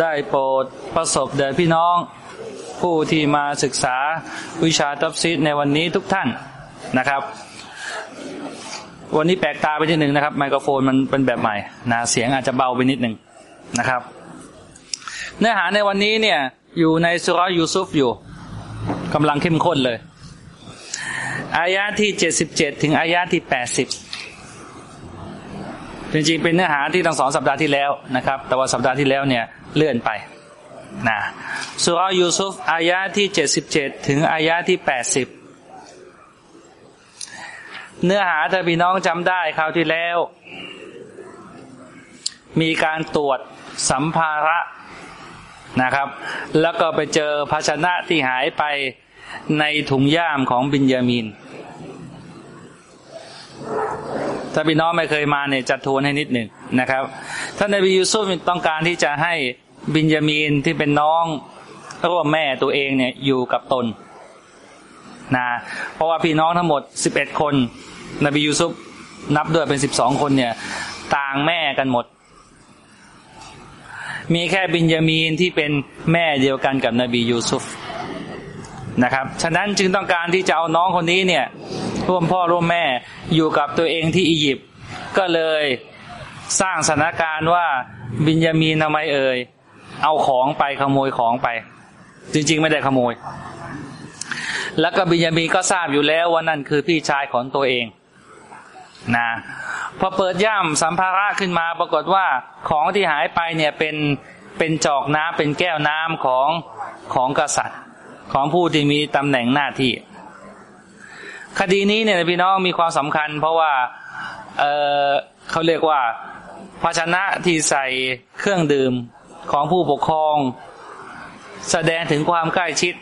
ได้โปรดประสบแด่พี่น้อง ผู้ที่มาศึกษาวิชาตัฟซีดในวันนี้ทุกท่านนะครับ วันนี้แปลกตาไปทีหนึ่งนะครับ ไมโครโฟนมันเป็นแบบใหม่นะเสียงอาจจะเบาไปนิดหนึ่งนะครับ เนื้อหาในวันนี้เนี่ยอยู่ในสุรยูซุฟอยู่กำลังเข้มข้นเลย อายะที่เจ็ดสิบเจ็ดถึงอายะที่แปดสิบจริงๆ เป็นเนื้อหาที่ตั้งสองสัปดาห์ที่แล้วนะครับ แต่ว่าสัปดาห์ที่แล้วเนี่ย เลื่อนไปนะสุรยูซุฟอายะที่เจ็ดสิบเจ็ดถึงอายะที่แปดสิบเนื้อหาถ้าพี่น้องจำได้คราวที่แล้ว มีการตรวจสัมภาระนะครับ แล้วก็ไปเจอภาชนะที่หายไปในถุงย่ามของบินยามิน ถ้าพี่น้องไม่เคยมาเนี่ยจะทวนให้นิดหนึ่ง นะครับท่านนบียูซุฟต้องการที่จะให้บินยามีนที่เป็นน้องร่วมแม่ตัวเองเนี่ยอยู่กับตนนะเพราะว่าพี่น้องทั้งหมดสิบเอ็ดคน นบียูซุฟนับด้วยเป็นสิบสองคนเนี่ย ต่างแม่กันหมด มีแค่บินยามีนที่เป็นแม่เดียวกันกับนบียูซุฟนะครับ ฉะนั้นจึงต้องการที่จะเอาน้องคนนี้เนี่ยร่วมพ่อร่วมแม่อยู่กับตัวเองที่อียิปต์ก็เลย สร้างสถานการณ์ว่าบินยามีนทำไมเอ่ยเอาของไปขโมยของไป จริง ๆ ไม่ได้ขโมย แล้วก็บินยามีก็ทราบอยู่แล้วว่านั่นคือพี่ชายของตัวเองนะพอเปิดย่ามสัมภาระขึ้นมาปรากฏว่าของที่หายไปเนี่ยเป็นเป็นจอกน้ำเป็นแก้วน้ำของของกษัตริย์ ของผู้ที่มีตำแหน่งหน้าที่ คดีนี้เนี่ยพี่น้องมีความสำคัญ เพราะว่าเเขาเรียกว่า ภาชนะที่ใส่เครื่องดื่มของผู้ปกครอง แสดงถึงความใกล้ชิด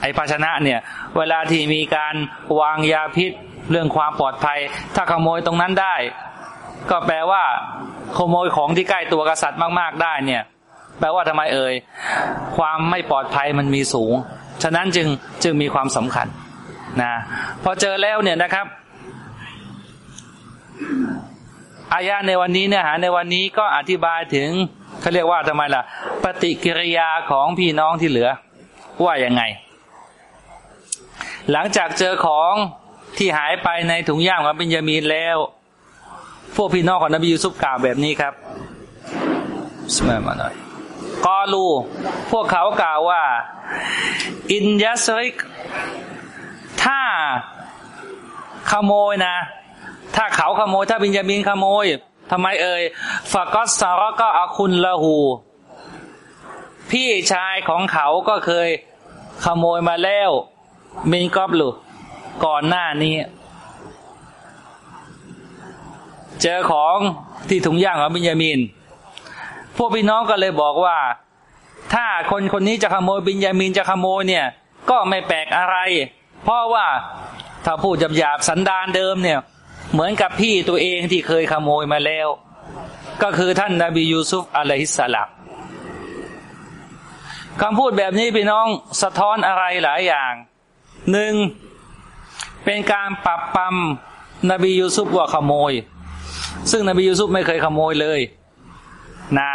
ไอภาชนะเนี่ย เวลาที่มีการวางยาพิษเรื่องความปลอดภัย ถ้าขโมยตรงนั้นได้ ก็แปลว่า ขโมยของที่ใกล้ตัวกษัตริย์มาก ๆ ได้เนี่ย แปลว่าทำไมเอ่ยความไม่ปลอดภัยมันมีสูง ฉะนั้นจึงจึงมีความสำคัญนะพอเจอแล้วเนี่ยนะครับ อายะในวันนี้เนื้อหาในวันนี้ก็อธิบายถึงเขาเรียกว่าทำไมล่ะ ปฏิกิริยาของพี่น้องที่เหลือ ว่ายังไง หลังจากเจอของที่หายไปในถุงย่ามของเบนยามีนแล้ว พวกพี่น้องของนบียูซุฟกล่าวแบบนี้ครับสมัยมาหน่อยกอลูพวกเขากล่าวว่า อินยัสริก ถ้าขโมยนะ ถ้าเขาขโมย ถ้าบินยามินขโมยทำไมเอ่ยฟากอสซาระก็อาคุณละหู พี่ชายของเขาก็เคยขโมยมาแล้วมินกอบลูก่อนหน้านี้ เจอของที่ถุงย่างของบินยามิน พวกพี่น้องก็เลยบอกว่า ถ้าคนคนนี้จะขโมยบินยามินจะขโมยเนี่ย ก็ไม่แปลกอะไร เพราะว่าถ้าพูดหยาบๆสันดานเดิมเนี่ย เหมือนกับพี่ตัวเองที่เคยขโมยมาแล้ว ก็คือท่านนาบียูซุฟอะลัยฮิสสลามคำพูดแบบนี้พี่น้องสะท้อนอะไรหลายอย่างหนึ่งเป็นการปรับปรำนบียูซุฟว่าขโมย ซึ่งนบียูซุฟไม่เคยขโมยเลยนะ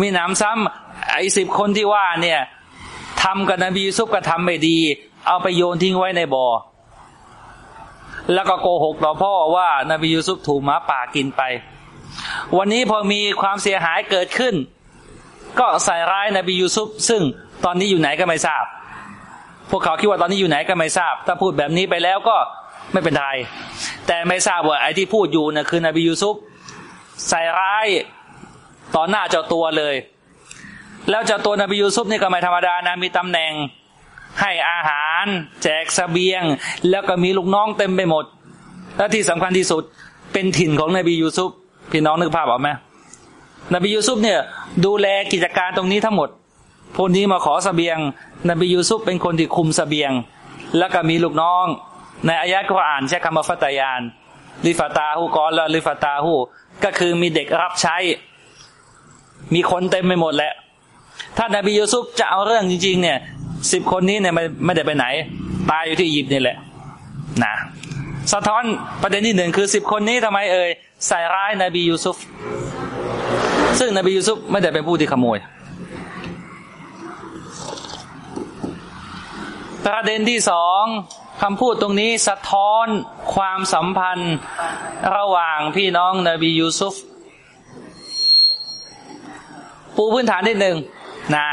มีหนำซ้ำไอ้สิบคนที่ว่าเนี่ยทำกับนบียูซุฟก็ทำไม่ดี เอาไปโยนทิ้งไว้ในบ่อ แล้วก็โกหกต่อพ่อว่านบียูซุฟถูกหมาป่ากินไป วันนี้พอมีความเสียหายเกิดขึ้น ก็ใส่ร้ายนบียูซุฟซึ่งตอนนี้อยู่ไหนก็ไม่ทราบ พวกเขาคิดว่าตอนนี้อยู่ไหนก็ไม่ทราบ ถ้าพูดแบบนี้ไปแล้วก็ไม่เป็นไรแต่ไม่ทราบว่าไอ้ที่พูดอยู่นะคือนบียูซุฟใส่ร้ายต่อหน้าเจ้าตัวเลย แล้วเจ้าตัวนบียูซุฟนี่ก็ไม่ธรรมดานะมีตำแหน่ง ให้อาหาร แจกสเสบียง แล้วก็มีลูกน้องเต็มไปหมด และที่สำคัญที่สุดเป็นถิ่นของนบียูซุฟพี่น้องนึกภาพออกไหมนบียูซุฟเนี่ย ดูแลกิจการตรงนี้ทั้งหมดพวกนี้มาขอสเสบียง นบียูซุฟเป็นคนที่คุมสเสบียง แล้วก็มีลูกน้อง ในอายะห์กุรอานใช้คำว่าฟัตยานลิฟตาหูกอนแล้วลิฟตาหูก็คือมีเด็กรับใช้ มีคนเต็มไปหมดแหละ ถ้านบียูซุฟจะเอาเรื่องจริง ๆ เนี่ย สิบคนนี้เนี่ยไม่ไม่ได้ไปไหน ตายอยู่ที่อียิปต์นี่แหละนะสะท้อนประเด็นที่หนึ่งคือสิบคนนี้ทำไมเอ่ยใส่ร้ายนาบียูซุฟ ซึ่งนบียูซุฟไม่ได้เป็นผู้ที่ขโมย ประเด็นที่สองคำพูดตรงนี้สะท้อนความสัมพันธ์ระหว่างพี่น้องนบียูซุฟ ปูพื้นฐานนิดหนึ่งนะ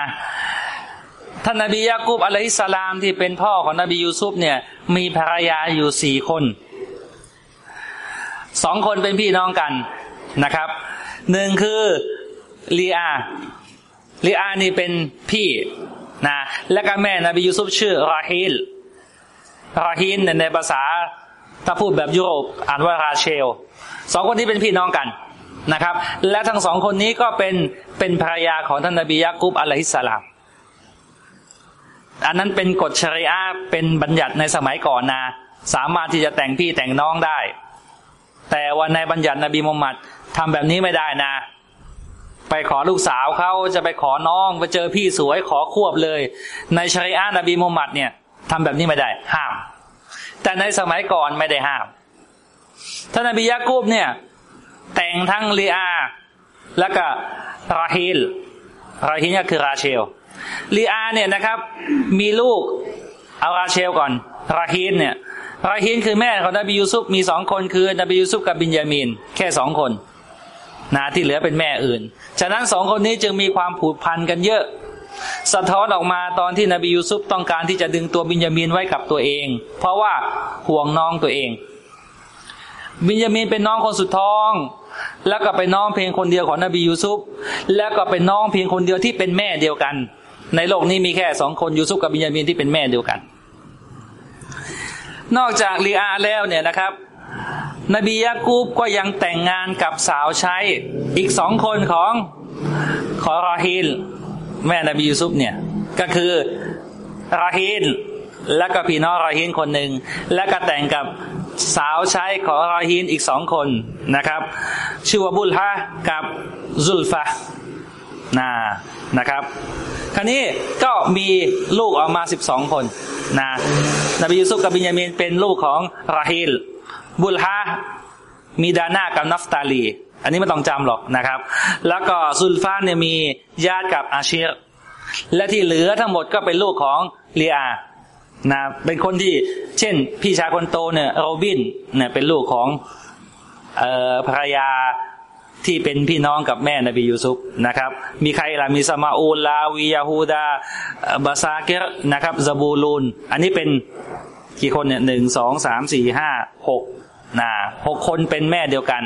ท่านนบียากุบอะลัยฮิสสลามที่เป็นพ่อของนบียูซุฟเนี่ย มีภรรยาอยู่สี่คนสองคนเป็นพี่น้องกันนะครับหนึ่งคือลีอาลีอานี่เป็นพี่นะและก็แม่นบียูซุฟชื่อราฮิลราฮิลในภาษาถ้าพูดแบบยุโรปอ่านว่าราเชลสองคนนี้เป็นพี่น้องกันนะครับ และทั้งสองคนนี้ก็เป็นเป็นภรรยาของท่านนบียากุบอะลัยฮิสสลาม อันนั้นเป็นกฎชริอะเป็นบัญญัติในสมัยก่อนนะสามารถที่จะแต่งพี่แต่งน้องได้ แต่วันในบัญญัตินบีมุฮัมมัดทำแบบนี้ไม่ได้นะ ไปขอลูกสาวเขาจะไปขอน้องไปเจอพี่สวยขอควบเลย ในชริอะนบีมุฮัมมัดเนี่ยทำแบบนี้ไม่ได้ ห้าม แต่ในสมัยก่อนไม่ได้ห้ามท่านนบียากูบเนี่ย แต่งทั้งลีอา แล้วก็ราฮิลราฮิลก็คือราเชล ลีอาเนี่ยนะครับ มีลูกเอาราเชลก่อนราฮินเนี่ยราฮินคือแม่ของนบียูซุฟมีสองคนคือนบียูซุฟกับบินยามิน แค่สองคนนะที่เหลือเป็นแม่อื่น ฉะนั้นสองคนนี้จึงมีความผูกพันกันเยอะ สะท้อนออกมาตอนที่นบียูซุฟต้องการที่จะดึงตัวบินยามินไว้กับตัวเอง เพราะว่าห่วงน้องตัวเอง บินยามินเป็นน้องคนสุดท้อง แล้วก็เป็นน้องเพียงคนเดียวของนบียูซุฟแล้วก็เป็นน้องเพียงคนเดียวที่เป็นแม่เดียวกัน ในโลกนี้มีแค่สองคนยูซุฟกับบิญญามินที่เป็นแม่เดียวกัน นอกจากลีอาแล้วเนี่ยนะครับ นบียากูบก็ยังแต่งงานกับสาวใช้อีกสองคนของขอรอฮิลแม่นบียูซุฟเนี่ย ก็คือรอฮิลและก็พี่น้องรอฮินคนหนึ่งและก็แต่งกับสาวใช้ของรอฮินอีกสองคนนะครับ ชื่อว่าบุลฮะกับซุลฟะนานะครับ คราวนี้ก็มีลูกออกมาสิบสองคนนะนบียูซุฟกับบิญญามินเป็นลูกของราฮิล บุลฮะมีดาน่ากับนัฟตาลี อันนี้ไม่ต้องจำหรอกนะครับ แล้วก็ซุลฟานเนี่ยมีญาติกับอาชีรและที่เหลือทั้งหมดก็เป็นลูกของเลียนะเป็นคนที่เช่น พี่ชายคนโตเนี่ยโรบินเนี่ยเป็นลูกของเอ่อภรรยา ที่เป็นพี่น้องกับแม่นบียูซุฟนะครับ มีใครล่ะมีสมาอูลาวียาฮูดาบาซาเกรนะครับซาบูลูน อันนี้เป็นกี่คนเนี่ยหนึ่งสองสามสี่ห้าหกนะหกคนเป็นแม่เดียวกัน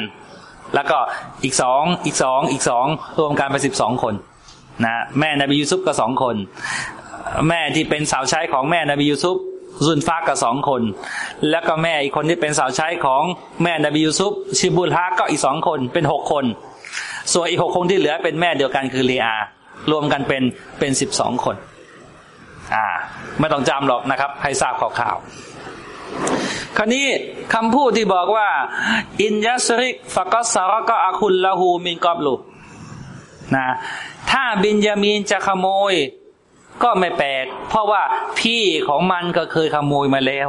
แล้วก็อีกสองอีกสองอีกสองรวมกันเป็นสิบสองคนนะแม่นบียูซุฟก็สองคน แม่ที่เป็นสาวใช้ของแม่นบียูซุฟ ซุนฟากับสองคน แล้วก็แม่อีกคนที่เป็นสาวใช้ของแม่นบียูซุฟชิบุลฮาก็อีกสองคนเป็นหกคน ส่วนอีกหกคนที่เหลือเป็นแม่เดียวกันคือลีอา รวมกันเป็นเป็นสิบสองคน อ่า ไม่ต้องจำหรอกนะครับ ให้ทราบข่าวคราวนี้คำพูดที่บอกว่า อินยัสริกฟักสารก็อาคุลละหูมินกอบลูนะถ้าบินยามีนจะขโมย ก็ไม่แปลก เพราะว่าพี่ของมันก็เคยขโมยมาแล้ว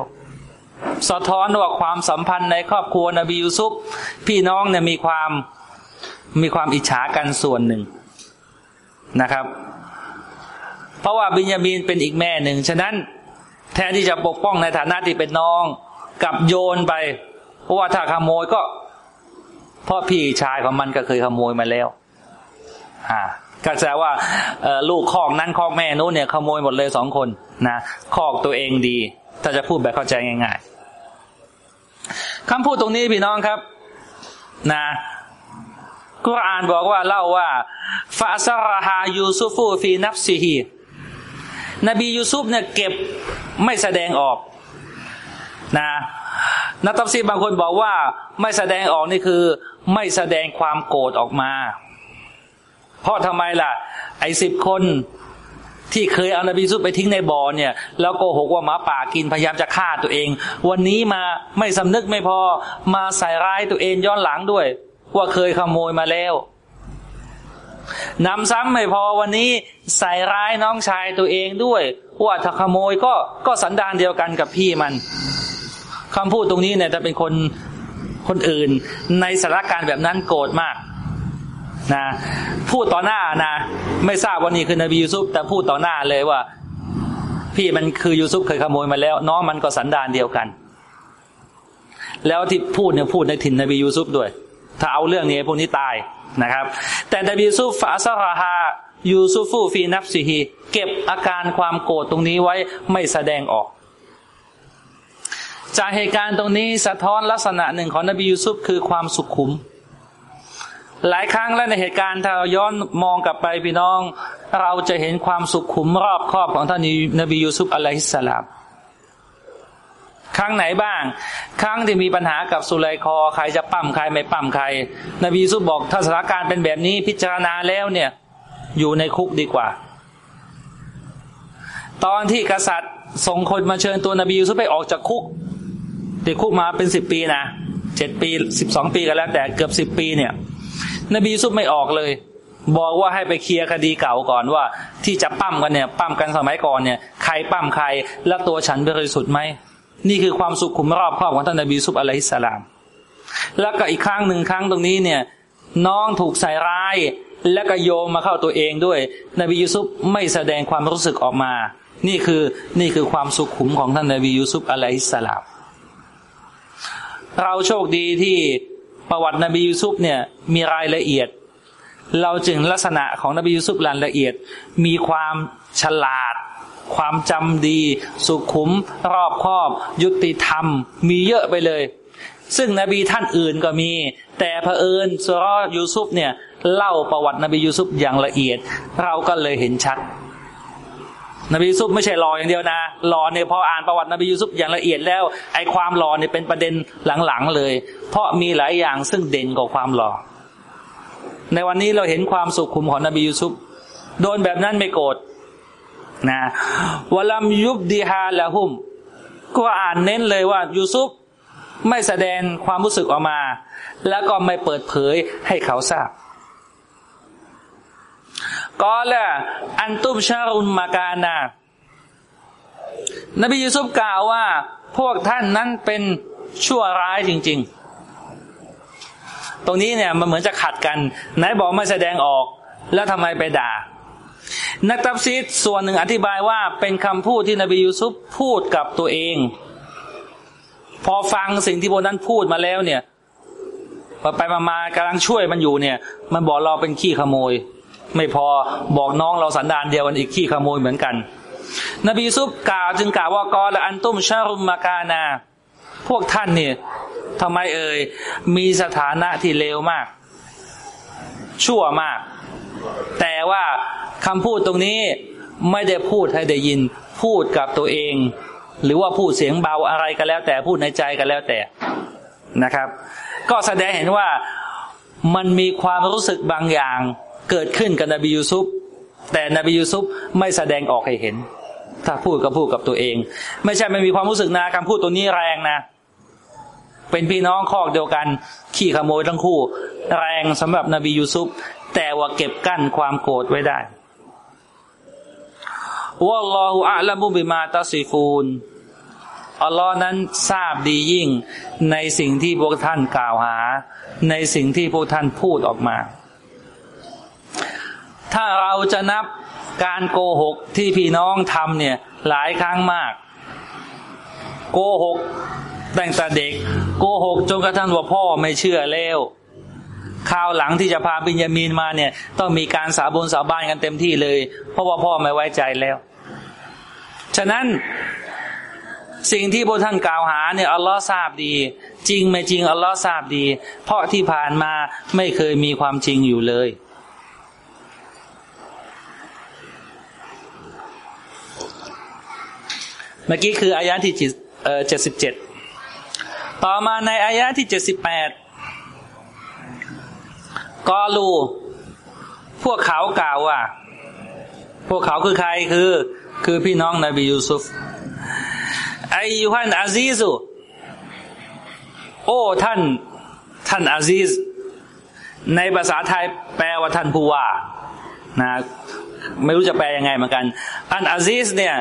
สะท้อนว่าความสัมพันธ์ในครอบครัวนบียูซุปพี่น้องเนี่ยมีความมีความอิจฉากันส่วนหนึ่งนะครับ เพราะว่าบิญญามีนเป็นอีกแม่หนึ่ง ฉะนั้นแทนที่จะปกป้องในฐานะที่เป็นน้องกับโยนไป เพราะว่าถ้าขโมยก็ เพราะพี่ชายของมันก็เคยขโมยมาแล้วอ่า ก็แสดงว่าลูกคอกนั้นคอกแม่นู้นเนี่ยขโมยหมดเลยสองคนนะคอกตัวเองดี ถ้าจะพูดแบบเข้าใจง่าย ๆคำพูดตรงนี้พี่น้องครับ นะกุรอานบอกว่าเล่าว่าฟาซาราฮายูซุฟูฟีนับซีฮีนบียูซุฟเนี่ยเก็บไม่แสดงออก นะนักตัฟซีบางคนบอกว่าไม่แสดงออกนี่คือ ไม่แสดงความโกรธออกมา เพราะทำไมล่ะ ไอ้สิบคนที่เคยเอานบีซุฟไปทิ้งในบ่อเนี่ย แล้วโกหกว่าหมาป่ากินพยายามจะฆ่าตัวเอง วันนี้มาไม่สำนึกไม่พอมาใส่ร้ายตัวเองย้อนหลังด้วย ว่าเคยขโมยมาแล้วนำซ้ำไม่พอวันนี้ใส่ร้ายน้องชายตัวเองด้วย ว่าถ้าขโมยก็ก็สันดานเดียวกันกับพี่มันคำพูดตรงนี้เนี่ยจะเป็นคนคนอื่นในสถานการณ์แบบนั้นโกรธมาก นะพูดต่อหน้านะ ไม่ทราบว่านี่คือนบียูซุปแต่พูดต่อหน้าเลยว่า พี่มันคือยูซุปเคยขโมยมาแล้ว น้องมันก็สันดานเดียวกัน แล้วที่พูดเนี่ยพูดในถิ่นนบียูซุปด้วย ถ้าเอาเรื่องนี้พวกนี้ตายนะครับ แต่นบียูซุปฟาซาฮายูซุฟูฟีนับซิฮีเก็บอาการความโกรธตรงนี้ไว้ไม่แสดงออก จากเหตุการณ์ตรงนี้สะท้อนลักษณะหนึ่งของนบียูซุปคือความสุขุม หลายครั้งแล้วในเหตุการณ์ถ้าเราย้อนมองกลับไปพี่น้อง เราจะเห็นความสุขขุมรอบครอบของท่านนบียูซุปอะลัยฮิสสลามครั้งไหนบ้าง ครั้งที่มีปัญหากับสุไลคอใครจะปั้มใครไม่ปั้มใคร นบียูซุปบอกถ้าสถานการณ์เป็นแบบนี้พิจารณาแล้วเนี่ย อยู่ในคุกดีกว่า ตอนที่กษัตริย์ส่งคนมาเชิญตัวนบียูซุปไปออกจากคุกติดคุกมาเป็นสิบปีนะเจ็ดปีสิบสองปีกันแล้ว แต่เกือบสิบปีเนี่ย นบียูซุปไม่ออกเลย บอกว่าให้ไปเคลียร์คดีเก่าก่อนว่า ที่จะปั้มกันเนี่ย ปั้มกันสมัยก่อนเนี่ยใครปั้มใคร แล้วตัวฉันบริสุทธิ์ไหมนี่คือความสุขขุมรอบครอบของท่านนบียูซุปอะลัยฮิสสลาม แล้วก็อีกครั้งหนึ่งครั้งตรงนี้เนี่ย น้องถูกใส่ร้าย แล้วก็โยมมาเข้าตัวเองด้วย นบียูซุปไม่แสดงความรู้สึกออกมา นี่คือนี่คือความสุขุมของท่านนบียูซุปอะลัยฮิสสลาม เราโชคดีที่ ประวัตินบียูซุปเนี่ยมีรายละเอียด เราจึงลักษณะของนบียูซุปรายละเอียด มีความฉลาด ความจำดี สุขุม รอบคอบ ยุติธรรม มีเยอะไปเลย ซึ่งนบีท่านอื่นก็มี แต่เผอิญสุรยูซุปเนี่ยเล่าประวัตินบียูซุปอย่างละเอียด เราก็เลยเห็นชัด นบียูซุปไม่ใช่รออย่างเดียวนะรอเนี่ยพออ่านประวัตินบียูซุปอย่างละเอียดแล้วไอ้ความรอเนี่ยเป็นประเด็นหลังๆเลย เพราะมีหลายอย่างซึ่งเด่นกว่าความรอในวันนี้เราเห็นความสุขุมของนบียูซุปโดนแบบนั้นไม่โกรธนะวลัมยุบดีฮาละหุม ก็อ่านเน้นเลยว่ายูซุปไม่แสดงความรู้สึกออกมา แล้วก็ไม่เปิดเผยให้เขาทราบ ก็ละอันตุมชารุนมากานานบียูซุปกล่าวว่า พวกท่านนั้นเป็นชั่วร้ายจริง ๆ ตรงนี้เนี่ยมันเหมือนจะขัดกัน ไหนบอกไม่แสดงออก แล้วทำไมไปด่า นักตับซีดส่วนหนึ่งอธิบายว่าเป็นคำพูดที่นบียูซุปพูดกับตัวเอง พอฟังสิ่งที่พวกนั้นพูดมาแล้วเนี่ยพอไปมามากำลังช่วยมันอยู่เนี่ย มันบอกเราเป็นขี้ขโมย ไม่พอบอกน้องเราสันดานเดียวกันอีกขี้ขโมยเหมือนกัน นบีซุปกล่าวจึงกล่าวว่ากอละอันตุมชารุมมากานา พวกท่านเนี่ยทำไมเอ่ยมีสถานะที่เลวมาก ชั่วมาก แต่ว่าคำพูดตรงนี้ไม่ได้พูดให้ได้ยินพูดกับตัวเอง หรือว่าพูดเสียงเบาอะไรก็แล้ว แต่พูดในใจก็แล้วแต่นะครับ ก็แสดงเห็นว่ามันมีความรู้สึกบางอย่าง เกิดขึ้นกับนบียูซุปแต่นบียูซุปไม่แสดงออกให้เห็น ถ้าพูดก็พูดกับตัวเอง ไม่ใช่ไม่มีความรู้สึกนะคำพูดตัวนี้แรงนะ เป็นพี่น้องคอกเดียวกัน ขี้ขโมยทั้งคู่ แรงสำหรับนบียูซุปแต่ว่าเก็บกั้นความโกรธไว้ได้วัลลอฮุอะลัมุบิมาตาซีฟูนอัลลอฮ์นั้นทราบดียิ่งในสิ่งที่พวกท่านกล่าวหา ในสิ่งที่พวกท่านพูดออกมา ถ้าเราจะนับการโกหกที่พี่น้องทำเนี่ยหลายครั้งมาก โกหกตั้งแต่เด็ก โกหกจนกระทั่งว่าพ่อไม่เชื่อแล้วข่าวหลังที่จะพาบิญญามีนมาเนี่ย ต้องมีการสาบนสาบานกันเต็มที่เลย เพราะว่าพ่อไม่ไว้ใจแล้ว ฉะนั้นสิ่งที่พวกท่านกล่าวหาเนี่ยอัลลอฮ์ทราบดี จริงไม่จริงอัลลอฮ์ทราบดี เพราะที่ผ่านมาไม่เคยมีความจริงอยู่เลย เมื่อกี้คืออายะที่เจ็ดสิบเจ็ดต่อมาในอายะที่เจ็ดสิบแปดกอลู พวกเขากล่าวว่า พวกเขาคือใครคือ คือพี่น้องนบียูซุฟไอยูฮันอาซีซุโอ้ท่าน ท่านอาซีซในภาษาไทยแปลว่าท่านผู้ว่านะไม่รู้จะแปลยังไงเหมือนกัน อันอาซีซเนี่ย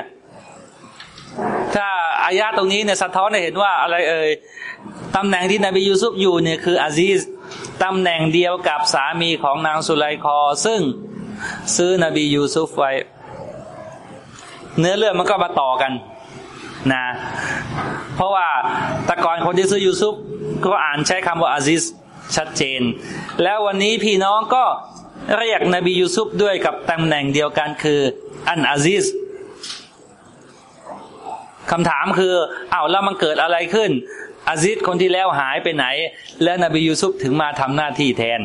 ถ้าอายาตรงนี้เนี่ยสะท้อนให้เห็นว่าอะไรเอ่ยตำแหน่งที่นบียูซุฟอยู่เนี่ยคือ عزيز ตำแหน่งเดียวกับสามีของนางซุไลคอ ซึ่งซื้อนบียูซุฟไว้ เนื้อเรื่องมันก็มาต่อกันนะเพราะว่าแต่ก่อนคนที่ซื้อยูซุฟก็อานใช้คำว่า عزيز ชัดเจน แล้ววันนี้พี่น้องก็เรียกนบียูซุฟด้วยกับตำแหน่งเดียวกันคือ العزيز คำถามคืออ้าวแล้วมันเกิดอะไรขึ้น อาซิสคนที่แล้วหายไปไหน แล้วนบียูซุฟถึงมาทำหน้าที่แทน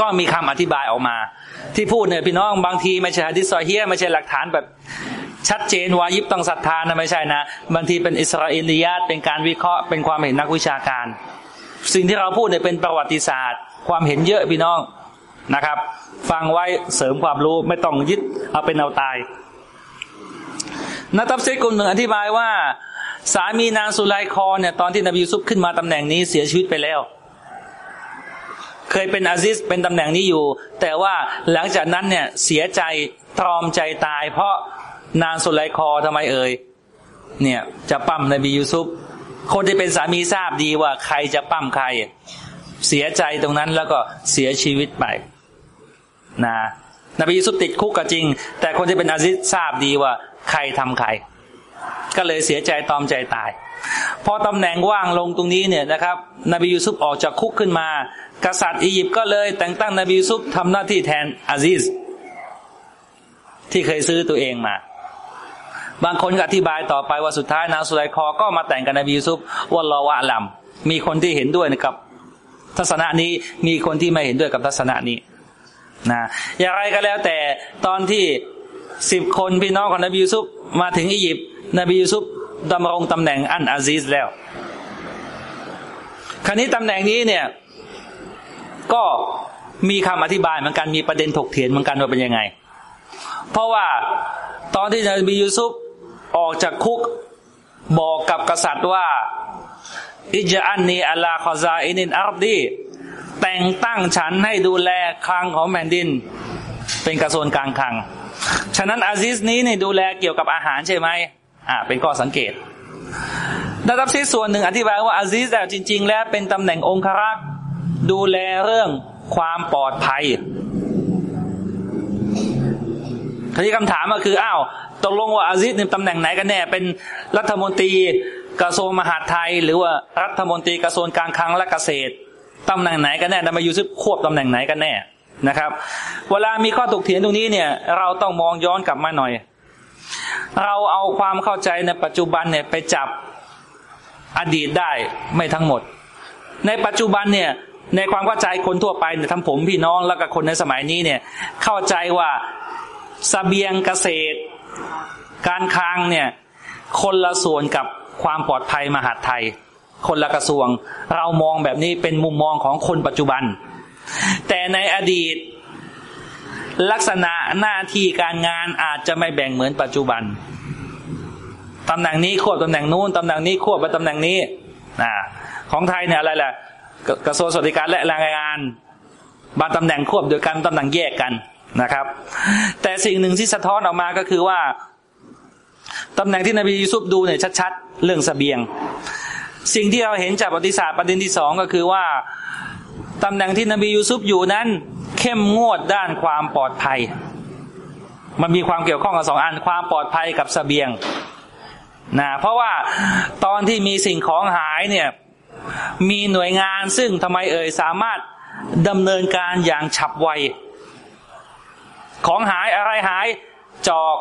ก็มีคำอธิบายออกมา ที่พูดเนี่ยพี่น้องบางทีไม่ใช่ฮะดิษซอเฮียไม่ใช่หลักฐานแบบชัดเจนวายิบต้องศรัทธานะไม่ใช่นะ บางทีเป็นอิสราเอลียาตเป็นการวิเคราะห์เป็นความเห็นนักวิชาการ สิ่งที่เราพูดเนี่ยเป็นประวัติศาสตร์ ความเห็นเยอะพี่น้องนะครับ ฟังไว้เสริมความรู้ไม่ต้องยึดเอาเป็นเอาตาย นัตับเซกุลหนึ่งอธิบายว่า สามีนางสุไลคอเนี่ยตอนที่นบียูซุฟขึ้นมาตำแหน่งนี้เสียชีวิตไปแล้ว เคยเป็นอาซิสเป็นตำแหน่งนี้อยู่ แต่ว่าหลังจากนั้นเนี่ยเสียใจตรอมใจตาย เพราะนางสุไลคอทำไมเอ่ยเนี่ยจะปั้มนบียูซุฟคนที่เป็นสามีทราบดีว่าใครจะปั้มใคร เสียใจตรงนั้นแล้วก็เสียชีวิตไปนะนบียูซุฟติดคุกก็จริง แต่คนที่เป็นอาซิสทราบดีว่า ใครทำใคร ก็เลยเสียใจตอมใจตาย พอตำแหน่งว่างลงตรงนี้เนี่ยนะครับ นบียูซุฟออกจากคุกขึ้นมา กษัตริย์อียิปต์ก็เลยแต่งตั้งนบียูซุฟทำหน้าที่แทนอาซิสที่เคยซื้อตัวเองมา บางคนก็อธิบายต่อไปว่าสุดท้ายนางสุไลคอก็มาแต่งกับนบียูซุฟวัลลอวะลัมมีคนที่เห็นด้วยกับทัศนะนี้มีคนที่ไม่เห็นด้วยกับทัศนะนี้นะอย่างไรก็แล้วแต่ตอนที่ สิบคนพี่น้องของนบียูซุฟมาถึงอียิปต์นบียูซุฟดำรงตำแหน่งอันอาซีสแล้ว คราวนี้ตำแหน่งนี้เนี่ย ก็มีคำอธิบายเหมือนกันมีประเด็นถกเถียงเหมือนกันว่าเป็นยังไง เพราะว่าตอนที่นบียูซุฟออกจากคุกบอกกับกษัตริย์ว่า อิจอันนีอัลลาคอซาอินินอารดีแต่งตั้งฉันให้ดูแลคลังของแผ่นดิน เป็นกระทรวงการคลัง ฉะนั้นอาซิสนี้เนี่ยดูแลเกี่ยวกับอาหารใช่ไหมอ่าเป็นข้อสังเกตดับซีส่วนหนึ่งอธิบายว่าอาซิสแต่จริง ๆ แล้วเป็นตำแหน่งองครักษ์ดูแลเรื่องความปลอดภัยทีนี้คำถามก็คืออ้าวตกลงว่าอาซิสในตำแหน่งไหนกันแน่เป็นรัฐมนตรีกระทรวงมหาดไทย หรือว่ารัฐมนตรีกระทรวงการคลังและเกษตรตำแหน่งไหนกันแน่นำมาอยู่ซึควบตำแหน่งไหนกันแน่ นะครับ เวลามีข้อถกเถียงตรงนี้เนี่ย เราต้องมองย้อนกลับมาหน่อย เราเอาความเข้าใจในปัจจุบันเนี่ยไปจับอดีตได้ไม่ทั้งหมด ในปัจจุบันเนี่ยในความเข้าใจคนทั่วไปเนี่ยทั้งผมพี่น้องแล้วก็คนในสมัยนี้เนี่ยเข้าใจว่าสเสบียงเกษตร การคลังเนี่ยคนละส่วนกับความปลอดภัยมหาดไทย คนละกระทรวง เรามองแบบนี้เป็นมุมมองของคนปัจจุบัน แต่ในอดีต ลักษณะหน้าที่การงานอาจจะไม่แบ่งเหมือนปัจจุบันตำแหน่งนี้ควบตำแหน่งนู้นตำแหน่งนี้ควบไปตำแหน่งนี้นะของไทยเนี่ยอะไรแหละกระทรวงสวัสดิการและแรงงานบางตำแหน่งควบโดยกันตำแหน่งแยกกันนะครับ แต่สิ่งหนึ่งที่สะท้อนออกมาก็คือว่าตำแหน่งที่นบียูซุฟดูเนี่ยชัดๆ เรื่องสเสบียง สิ่งที่เราเห็นจากประวัติศาสตร์ประเด็นที่สองก็คือว่า ตำแหน่งที่นบียูซุฟอยู่นั้น เข้มงวดด้านความปลอดภัย มันมีความเกี่ยวข้องกับสองอันความปลอดภัยกับสเสบียงนะเพราะว่าตอนที่มีสิ่งของหายเนี่ยมีหน่วยงานซึ่งทำไมเอ่ยสามารถดำเนินการอย่างฉับไว ของหายอะไรหายจอก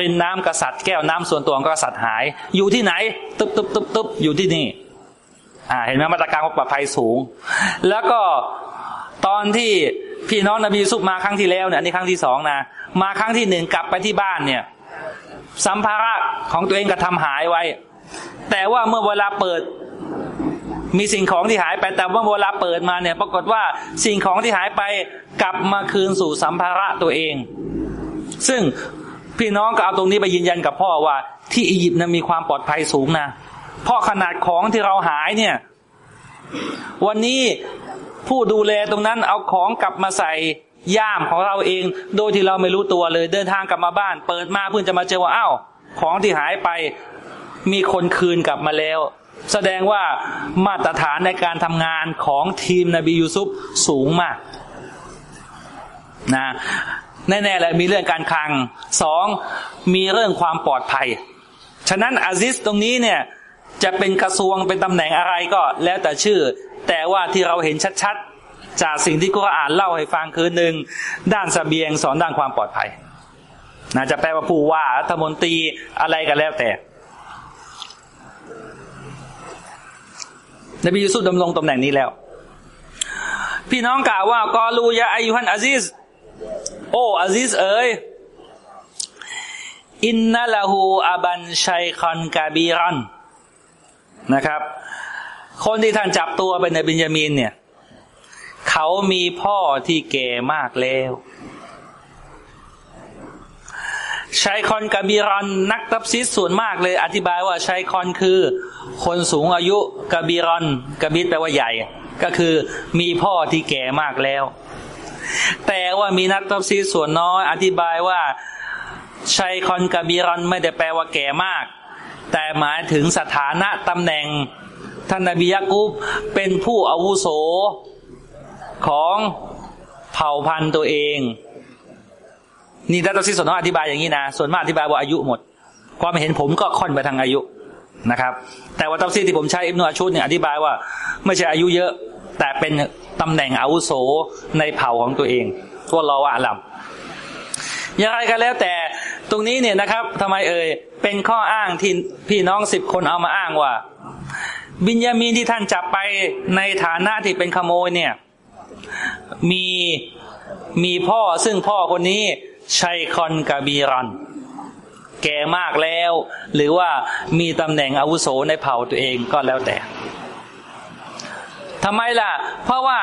รินน้ำกษัตริย์ แก้วน้ำส่วนตัวของกษัตริย์หาย อยู่ที่ไหน ตึ๊บตึ๊บตึ๊บตึ๊บอยู่ที่นี่ อ่าเห็นไหมมาตรการความปลอดภัยสูง แล้วก็ตอนที่พี่น้องนบีซุปมาครั้งที่แล้วเนี่ยอันนี้ครั้งที่สองนะมาครั้งที่หนึ่งกลับไปที่บ้านเนี่ย สัมภาระของตัวเองก็ทำหายไว้ แต่ว่าเมื่อเวลาเปิด มีสิ่งของที่หายไปแต่ว่าเวลาเปิดมาเนี่ย ปรากฏว่าสิ่งของที่หายไปกลับมาคืนสู่สัมภาระตัวเอง ซึ่งพี่น้องก็เอาตรงนี้ไปยืนยันกับพ่อว่า ที่อียิปต์นั้นมีความปลอดภัยสูงนะ เพราะขนาดของที่เราหายเนี่ย วันนี้ผู้ดูแลตรงนั้นเอาของกลับมาใส่ย่ามของเราเอง โดยที่เราไม่รู้ตัวเลย เดินทางกลับมาบ้าน เปิดมาเพื่อจะมาเจอว่าอ้าวของที่หายไปมีคนคืนกลับมาแล้ว แสดงว่ามาตรฐานในการทำงานของทีมนบียูซุปสูงมากนะแน่ๆเลยมีเรื่องการคลังสองมีเรื่องความปลอดภัย ฉะนั้นอาซิสตรงนี้เนี่ย จะเป็นกระทรวงเป็นตำแหน่งอะไรก็แล้วแต่ชื่อ แต่ว่าที่เราเห็นชัดๆ จากสิ่งที่กุรอานเล่าให้ฟังคือหนึ่งด้านสเสบียงสอนด้านความปลอดภัยนะจะแปลว่าผู้ว่ารัฐมนตรีอะไรก็แล้วแต่นบียูซุฟดำรงตำแหน่งนี้แล้ว พี่น้องกล่าวว่ากอลูยาอายุฮันอาซิสโอ้อาซิสเอ๋ยอินนัลหูอาบันชัยคอนกาบีรัน นะครับ คนที่ท่านจับตัวเป็นในบินยามินเนี่ย เขามีพ่อที่แก่มากแล้วชัยคอนกาบีรันนักตับซิสส่วนมากเลย อธิบายว่า شيخا คือ คนสูงอายุ كبيرا كبير แปลว่าใหญ่ ก็คือมีพ่อที่แก่มากแล้ว แต่ว่ามีนักตัฟซีรส่วนน้อย อธิบายว่าชัยคอนกบีรอนไม่ได้แปลว่าแก่มาก แต่หมายถึงสถานะตำแหน่งท่านนบียากุบเป็นผู้อาวุโสของเผ่าพันธุ์ตัวเอง นี่นักตัฟซีส่วนน้ออธิบายอย่างนี้นะส่วนมากอธิบายว่าอายุหมด ความเห็นผมก็ค่อนไปทางอายุนะครับ แต่ว่าตัฟซีที่ผมใช้อิบนุอาชุดเนี่ยอธิบายว่าไม่ใช่อายุเยอะ แต่เป็นตำแหน่งอาวุโสในเผ่าของตัวเองทั่วเราอะลำอย่างไรก็แล้วแต่ ตรงนี้เนี่ยนะครับทำไมเอ่ยเป็นข้ออ้างที่พี่น้องสิบคนเอามาอ้างว่า บินยามีนที่ท่านจับไปในฐานะที่เป็นขโมยเนี่ย มีมีพ่อซึ่งพ่อคนนี้ชัยคอนกาบีรัน แก่มากแล้ว หรือว่ามีตำแหน่งอาวุโสในเผ่าตัวเองก็แล้วแต่ทำไมล่ะ เพราะว่า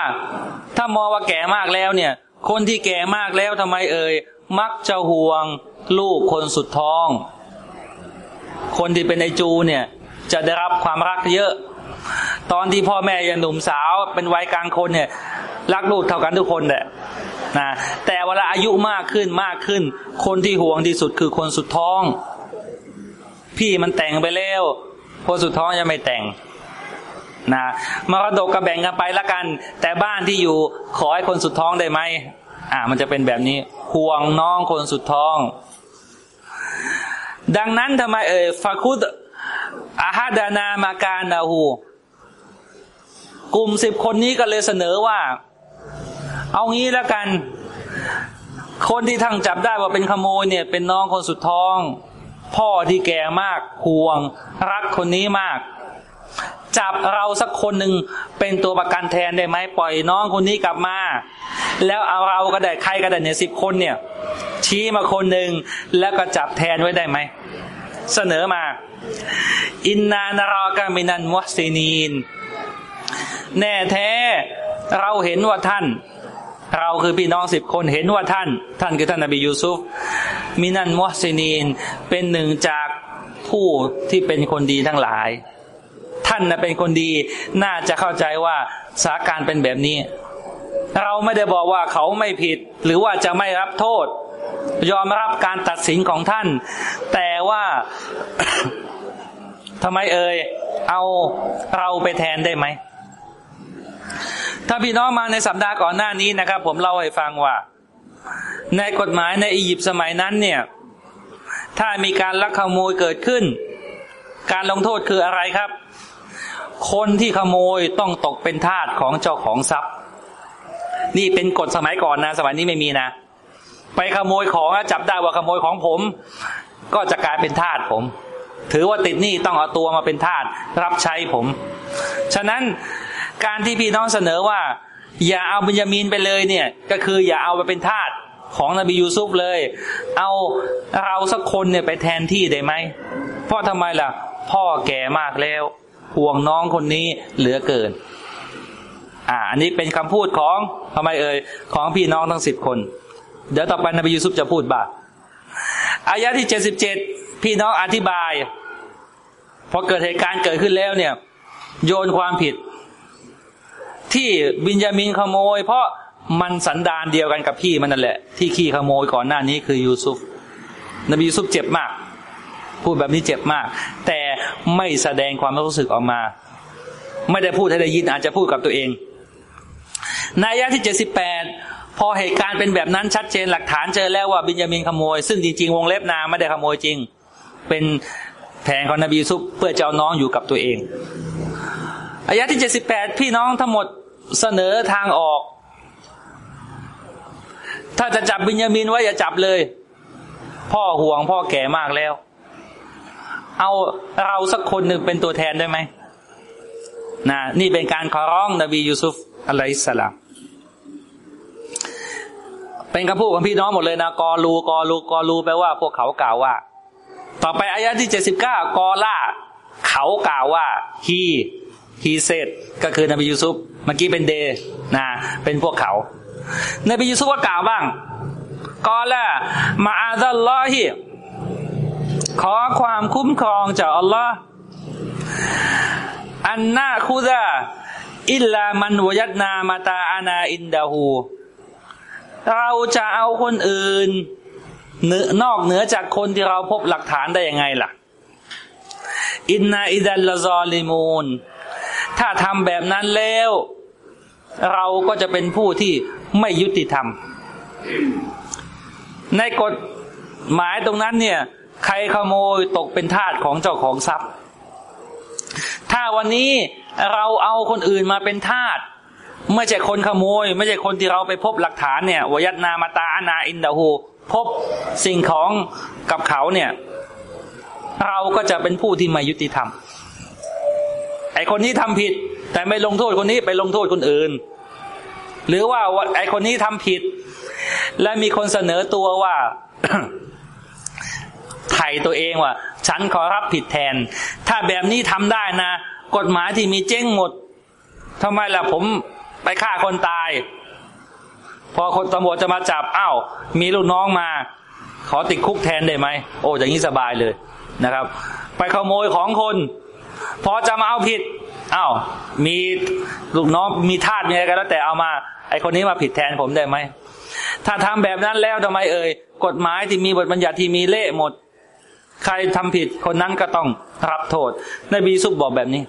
ถ้ามองว่าแก่มากแล้วเนี่ย คนที่แก่มากแล้วทำไมเอ่ยมักจะห่วง ลูกคนสุดท้อง คนที่เป็นไอจูเนี่ย จะได้รับความรักเยอะ ตอนที่พ่อแม่ยังหนุ่มสาวเป็นวัยกลางคนเนี่ย รักลูกเท่ากันทุกคนแหละนะแต่เวลาอายุมากขึ้นมากขึ้น คนที่ห่วงที่สุดคือคนสุดท้อง พี่มันแต่งไปแล้วคนสุดท้องยังไม่แต่งนะมรดกก็แบ่งกันไปละกัน แต่บ้านที่อยู่ขอให้คนสุดท้องได้ไหมอ่า มันจะเป็นแบบนี้ห่วงน้องคนสุดท้อง ดังนั้นทำไมเอ่ยฟาคุดอาฮาดานามาการนาหูกลุ่มสิบคนนี้ก็เลยเสนอว่า เอางี้แล้วกัน คนที่ทั้งจับได้ว่าเป็นขโมยเนี่ย เป็นน้องคนสุดท้อง พ่อที่แก่มากห่วง รักคนนี้มาก จับเราสักคนหนึ่งเป็นตัวประกันแทนได้ไหมปล่อยน้องคนนี้กลับมา แล้วเอาเราก็ได้ใครก็ได้เนี่ยสิบคนเนี่ย ชี้มาคนหนึ่งแล้วก็จับแทนไว้ได้ไหมเสนอมา อินนานารากามินันมุสนีน แน่แท้เราเห็นว่าท่าน เราคือพี่น้องสิบคนเห็นว่าท่าน ท่านคือท่านนบียูซุฟมินันมุสนีนเป็นหนึ่งจากผู้ที่เป็นคนดีทั้งหลาย ท่านนะเป็นคนดี น่าจะเข้าใจว่าสาการเป็นแบบนี้ เราไม่ได้บอกว่าเขาไม่ผิด หรือว่าจะไม่รับโทษ ยอมรับการตัดสินของท่าน แต่ว่าทำไมเอ่ยเอาเราไปแทนได้ไหมถ้าพี่น้องมาในสัปดาห์ก่อนหน้านี้นะครับ ผมเล่าให้ฟังว่า ในกฎหมายในอียิปต์สมัยนั้นเนี่ย ถ้ามีการลักขโมยเกิดขึ้น การลงโทษคืออะไรครับ คนที่ขโมยต้องตกเป็นทาสของเจ้าของทรัพย์ นี่เป็นกฎสมัยก่อนนะ สมัยนี้ไม่มีนะ ไปขโมยของจับได้ว่าขโมยของผม ก็จะกลายเป็นทาสผม ถือว่าติดหนี้ต้องเอาตัวมาเป็นทาสรับใช้ผม ฉะนั้นการที่พี่น้องเสนอว่า อย่าเอาบุญญามีนไปเลยเนี่ย ก็คืออย่าเอาไปเป็นทาสของนบียูซุฟเลย เอาเราสักคนเนี่ยไปแทนที่ได้ไหม เพราะทำไมล่ะ พ่อแก่มากแล้ว ห่วงน้องคนนี้เหลือเกิน อ่า อันนี้เป็นคำพูดของทำไมเอ่ยของพี่น้องทั้งสิบคน เดี๋ยวต่อไปนบียูซุฟจะพูดบ้าอายะที่เจ็ดสิบเจ็ดพี่น้องอธิบายพอเกิดเหตุการณ์เกิดขึ้นแล้วเนี่ย โยนความผิด ที่บินยามินขโมย เพราะมันสันดานเดียวกันกับพี่มันนั่นแหละ ที่ขี้ขโมยก่อนหน้านี้คือยูซุฟนบียูซุฟเจ็บมาก พูดแบบนี้เจ็บมาก แต่ไม่แสดงความรู้สึกออกมา ไม่ได้พูดให้ได้ยินอาจจะพูดกับตัวเองนอายะที่เจ็ดสิบแปดพอเหตุการณ์เป็นแบบนั้นชัดเจนหลักฐานเจอแล้วว่าบินยามินขโมย ซึ่งจริงๆ วงเล็บนาไม่ได้ขโมยจริง เป็นแผนของนบีซุฟเพื่อจะเอาน้องอยู่กับตัวเองอายะที่เจ็ดสิบแปดพี่น้องทั้งหมดเสนอทางออก ถ้าจะจับบินยามินไว้อย่าจับเลย พ่อห่วงพ่อแก่มากแล้ว เอาเราสักคนหนึ่งเป็นตัวแทนได้ไหมนะนี่เป็นการขอร้องนบียูซุฟอะลัยสลามเป็นคำพูดของพี่น้องหมดเลยนะกอลูกอลูกอลูแปลว่าพวกเขากล่าวว่า ต่อไปอายะที่เจ็ดสิบเก้ากอล่า เขากล่าวว่าฮีฮีเซตก็คือนบียูซุฟเมื่อกี้เป็นเดนะเป็นพวกเขา นบียูซุฟก็กล่าวบ้างกอล่ามาอาดัลลอฮิ ขอความคุ้มครองจากอัลลอฮ์อันนาคูซาอิลลามันวยัตนามาตาอานาอินดาหูเราจะเอาคนอื่นเนือนอกเหนือจากคนที่เราพบหลักฐานได้ยังไงล่ะ อินนาอิดัลลซอลิมูนถ้าทำแบบนั้นแล้ว เราก็จะเป็นผู้ที่ไม่ยุติธรรม ในกฎหมายตรงนั้นเนี่ย ใครขโมยตกเป็นทาสของเจ้าของทรัพย์ ถ้าวันนี้เราเอาคนอื่นมาเป็นทาสไม่ใช่คนขโมย ไม่ใช่คนที่เราไปพบหลักฐานเนี่ยวยัตนามาตาอนาอินดาหูพบสิ่งของกับเขาเนี่ย เราก็จะเป็นผู้ที่ไม่ยุติธรรม ไอคนนี้ทำผิด แต่ไม่ลงโทษคนนี้ไปลงโทษคนอื่น หรือว่าไอคนนี้ทำผิด และมีคนเสนอตัวว่า ไถ่ตัวเองว่า ฉันขอรับผิดแทน ถ้าแบบนี้ทำได้นะ กฎหมายที่มีเจ้งหมดทำไมล่ะผมไปฆ่าคนตาย พอคนตำรวจจะมาจับอ้าวมีลูกน้องมา ขอติดคุกแทนได้ไหมโอ้อย่างนี้สบายเลยนะครับ ไปขโมยของคน พอจะมาเอาผิดอ้าวมีลูกน้องมีทาสมีอะไรกันแล้วแต่เอามา ไอคนนี้มาผิดแทนผมได้ไหมถ้าทำแบบนั้นแล้วทำไมเอ่ยกฎหมายที่มีบทบัญญัติที่มีเละหมด ใครทำผิดคนนั้นก็ต้องรับโทษนบีซุบบอกแบบนี้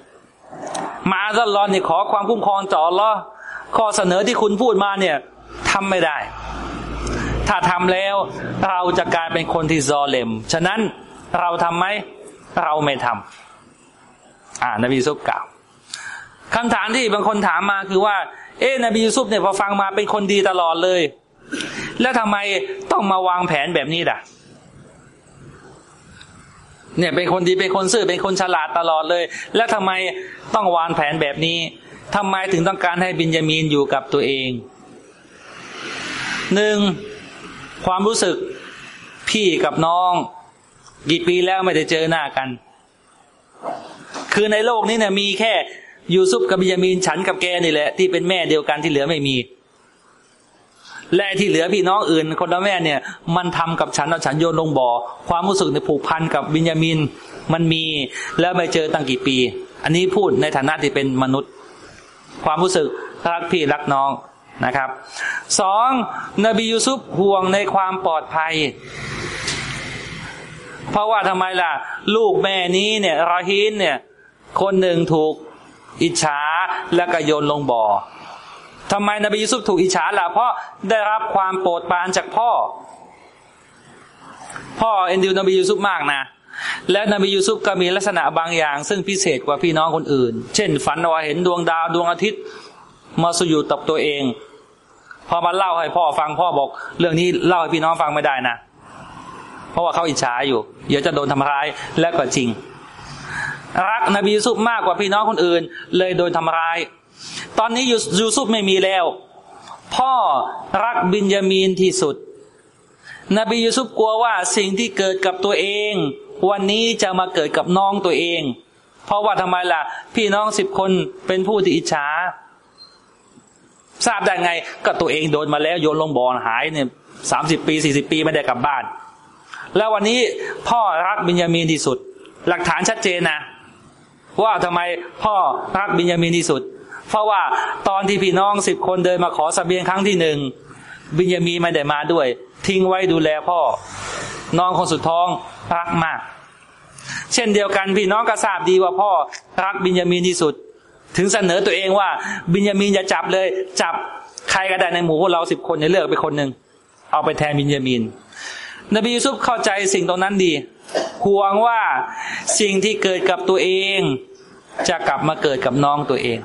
มาซัลลอนนี่ขอความคุ้มครองจอลอข้อเสนอที่คุณพูดมาเนี่ยทำไม่ได้ ถ้าทำแล้วเราจะกลายเป็นคนที่ซอเลมฉะนั้นเราทำไหมเราไม่ทำอ่านบีซุฟกล่าวคำถามที่บางคนถามมาคือว่า เอ๊นบียูซุฟเนี่ยพอฟังมาเป็นคนดีตลอดเลย แล้วทำไมต้องมาวางแผนแบบนี้ล่ะ เนี่ยเป็นคนดีเป็นคนซื่อเป็นคนฉลาดตลอดเลย แล้วทำไมต้องวางแผนแบบนี้ทำไมถึงต้องการให้บินยามีนอยู่กับตัวเองหนึ่งความรู้สึกพี่กับน้อง กี่ปีแล้วไม่ได้เจอหน้ากัน คือในโลกนี้เนี่ยมีแค่ยูซุปกับบิยามีนฉันกับแกนี่แหละ ที่เป็นแม่เดียวกันที่เหลือไม่มี และที่เหลือพี่น้องอื่น คนละแม่เนี่ย มันทำกับฉันเอาฉันโยนลงบ่อ ความรู้สึกในผูกพันกับบินยามินมันมีแล้วไม่เจอตั้งกี่ปี อันนี้พูดในฐานะที่เป็นมนุษย์ ความรู้สึกรักพี่รักน้องนะครับสองนบียูซุฟห่วงในความปลอดภัย เพราะว่าทำไมล่ะ ลูกแม่นี้เนี่ยรอฮีนเนี่ย คนหนึ่งถูกอิจฉาแล้วก็โยนลงบ่อ ทำไมนบียูซุฟถูกอิจฉาล่ะเพราะได้รับความโปรดปรานจากพ่อ พ่อเอ็นดูนบียูซุฟมากนะ และนบียูซุฟก็มีลักษณะบางอย่าง ซึ่งพิเศษกว่าพี่น้องคนอื่น เช่น ฝันว่าเห็นดวงดาวดวงอาทิตย์ มาสุยู่ตับตัวเอง พอมาเล่าให้พ่อฟังพ่อบอก เรื่องนี้เล่าให้พี่น้องฟังไม่ได้นะ เพราะว่าเขาอิจฉาอยู่ เดี๋ยวจะโดนทำร้ายและก็จริง รักนบียูซุฟมากกว่าพี่น้องคนอื่น เลยโดนทำร้าย ตอนนี้ยูซุฟไม่มีแล้ว พ่อรักบินยามีนที่สุด นบียูซุฟกลัวว่าสิ่งที่เกิดกับตัวเอง วันนี้จะมาเกิดกับน้องตัวเอง เพราะว่าทำไมล่ะ พี่น้องสิบคนเป็นผู้ที่อิจฉาทราบได้ไงก็ตัวเองโดนมาแล้วโยนลงบ่อหายเนี่ยสามสิบปีสี่สิบปีไม่ได้กลับบ้าน แล้ววันนี้พ่อรักบิญญามีนที่สุด หลักฐานชัดเจนนะว่าทำไมพ่อรักบิญญามีนที่สุด เพราะว่าตอนที่พี่น้องสิบคนเดินมาขอสเสบียงครั้งที่หนึ่งบิญญามีไม่ได้มาด้วย ทิ้งไว้ดูแลพ่อ น้องคนสุดท้องรักมาก เช่นเดียวกันพี่น้องก็ทราบดีว่าพ่อรักบิญญามีที่สุด ถึงเสนอตัวเองว่า บิญญามีจะจับเลย จับใครก็ได้ในหมู่พวกเราสิบคนจะเลือกไปคนหนึ่งเอาไปแทนบิญญามีนนบียูซุฟเข้าใจสิ่งตรงนั้นดีห่วงว่าสิ่งที่เกิดกับตัวเอง จะกลับมาเกิดกับน้องตัวเอง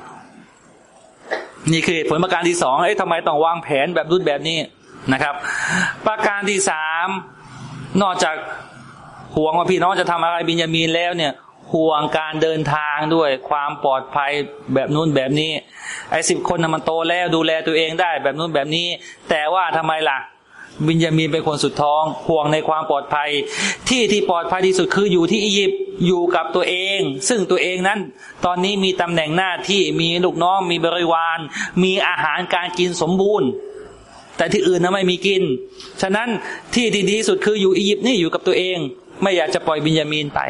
นี่คือผลประการที่สองเอ้ยทำไมต้องวางแผนแบบรุ่นแบบนี้นะครับ ประการที่สามนอกจากห่วงว่าพี่น้องจะทำอะไรบินยามีนแล้วเนี่ย ห่วงการเดินทางด้วยความปลอดภัยแบบนู้นแบบนี้ ไอ้สิบคนมันโตแล้วดูแลตัวเองได้แบบนู้นแบบนี้ แต่ว่าทำไมล่ะ บินยามีนเป็นคนสุดท้องห่วงในความปลอดภัย ที่ที่ปลอดภัยที่สุดคืออยู่ที่อียิปต์อยู่กับตัวเอง ซึ่งตัวเองนั้น ตอนนี้มีตำแหน่งหน้าที่มีลูกน้องมีบริวาร มีอาหารการกินสมบูรณ์ แต่ที่อื่นนะไม่มีกิน ฉะนั้นที่ที่ดีที่สุดคืออยู่อียิปต์นี่อยู่กับตัวเอง ไม่อยากจะปล่อยบินยามีนไป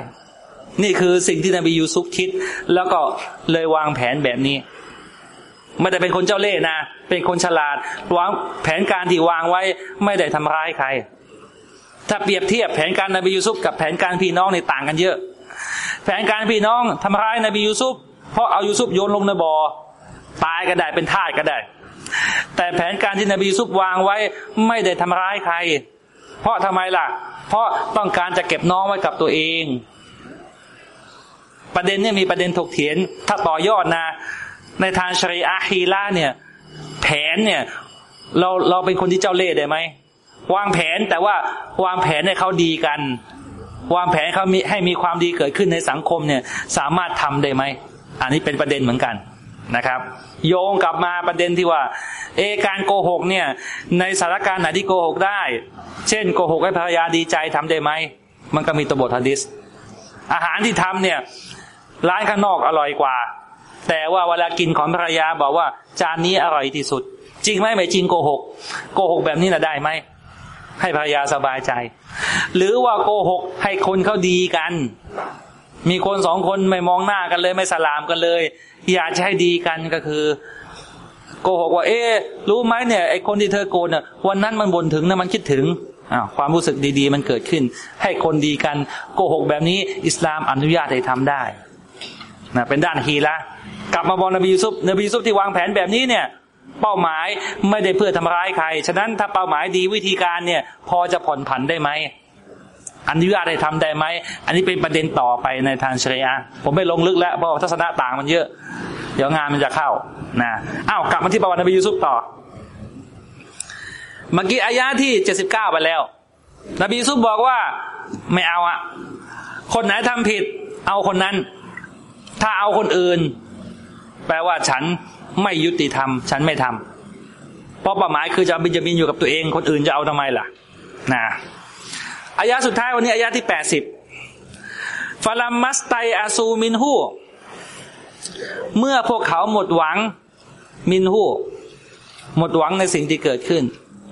นี่คือสิ่งที่นบียูซุฟคิด แล้วก็เลยวางแผนแบบนี้ไม่ได้เป็นคนเจ้าเล่ห์นะ เป็นคนฉลาดวางแผนการที่วางไว้ไม่ได้ทำร้ายใคร ถ้าเปรียบเทียบแผนการนบียูซุฟกับแผนการพี่น้องในต่างกันเยอะ แผนการพี่น้องทำร้ายนบียูซุฟเพราะเอายูซุฟโยนลงในบ่อตายก็ได้เป็นทาสก็ได้ แต่แผนการที่นบียูซุฟวางไว้ไม่ได้ทำร้ายใคร เพราะทำไมล่ะ เพราะต้องการจะเก็บน้องไว้กับตัวเอง ประเด็นเนี้มีประเด็นถกเถียงถ้าต่อยอดนะในทางชริอะฮีละเนี่ย แผนเนี่ย เราเราเป็นคนที่เจ้าเล่ห์ได้ไหมวางแผนแต่ว่าวางแผนให้เขาดีกัน วางแผนเขามีให้มีความดีเกิดขึ้นในสังคมเนี่ย สามารถทำได้ไหมอันนี้เป็นประเด็นเหมือนกันนะครับ โยงกลับมาประเด็นที่ว่า เอการโกหกเนี่ย ในสถานการณ์ไหนที่โกหกได้ เช่นโกหกให้ภรรยาดีใจทำได้ไหมมันก็มีตัวบทฮะดิษอาหารที่ทำเนี่ย ร้านข้างนอกอร่อยกว่า แต่ว่าเวลากินของภรรยาบอกว่าจานนี้อร่อยที่สุด จริงไหมไม่จริงโกหกโกหกแบบนี้นะได้ไหมให้ภรรยาสบายใจ หรือว่าโกหกให้คนเขาดีกัน มีคนสองคนไม่มองหน้ากันเลย ไม่สลามกันเลย อยากจะให้ดีกันก็คือ โกหกว่า เอ๊รู้ไหมเนี่ยไอคนที่เธอโกนเนี่ยวันนั้นมันบ่นถึงนะมันคิดถึงอ้าวความรู้สึกดี ๆ มันเกิดขึ้น ให้คนดีกัน โกหกแบบนี้ อิสลามอนุญาตให้ทำได้นะเป็นด้านฮีละ กลับมาบอกนบียูซุฟนบียูซุฟที่วางแผนแบบนี้เนี่ย เป้าหมายไม่ได้เพื่อทำร้ายใคร ฉะนั้นถ้าเป้าหมายดีวิธีการเนี่ย พอจะผ่อนผันได้ไหมอนุญาตให้ทำได้ไหม อันนี้เป็นประเด็นต่อไปในทางชริยะผมไม่ลงลึกแล้วเพราะทัศนะต่างมันเยอะ เดี๋ยวงานมันจะเข้านะอ้าวกลับมาที่ประวัตินบียูซุฟต่อ เมื่อกี้อายะที่เจ็ดสิบเก้าไปแล้ว นบียูซุฟบอกว่าไม่เอาอะคนไหนทำผิด เอาคนนั้น ถ้าเอาคนอื่น แปลว่าฉันไม่ยุติธรรม ฉันไม่ทำเพราะเป้าหมายคือจะบินจะบินอยู่กับตัวเอง คนอื่นจะเอาทำไมล่ะนะอายะสุดท้ายวันนี้อายะที่แปดสิบฟาลัมมัสไตอาซูมินหูเมื่อพวกเขาหมดหวังมินหูหมดหวังในสิ่งที่เกิดขึ้น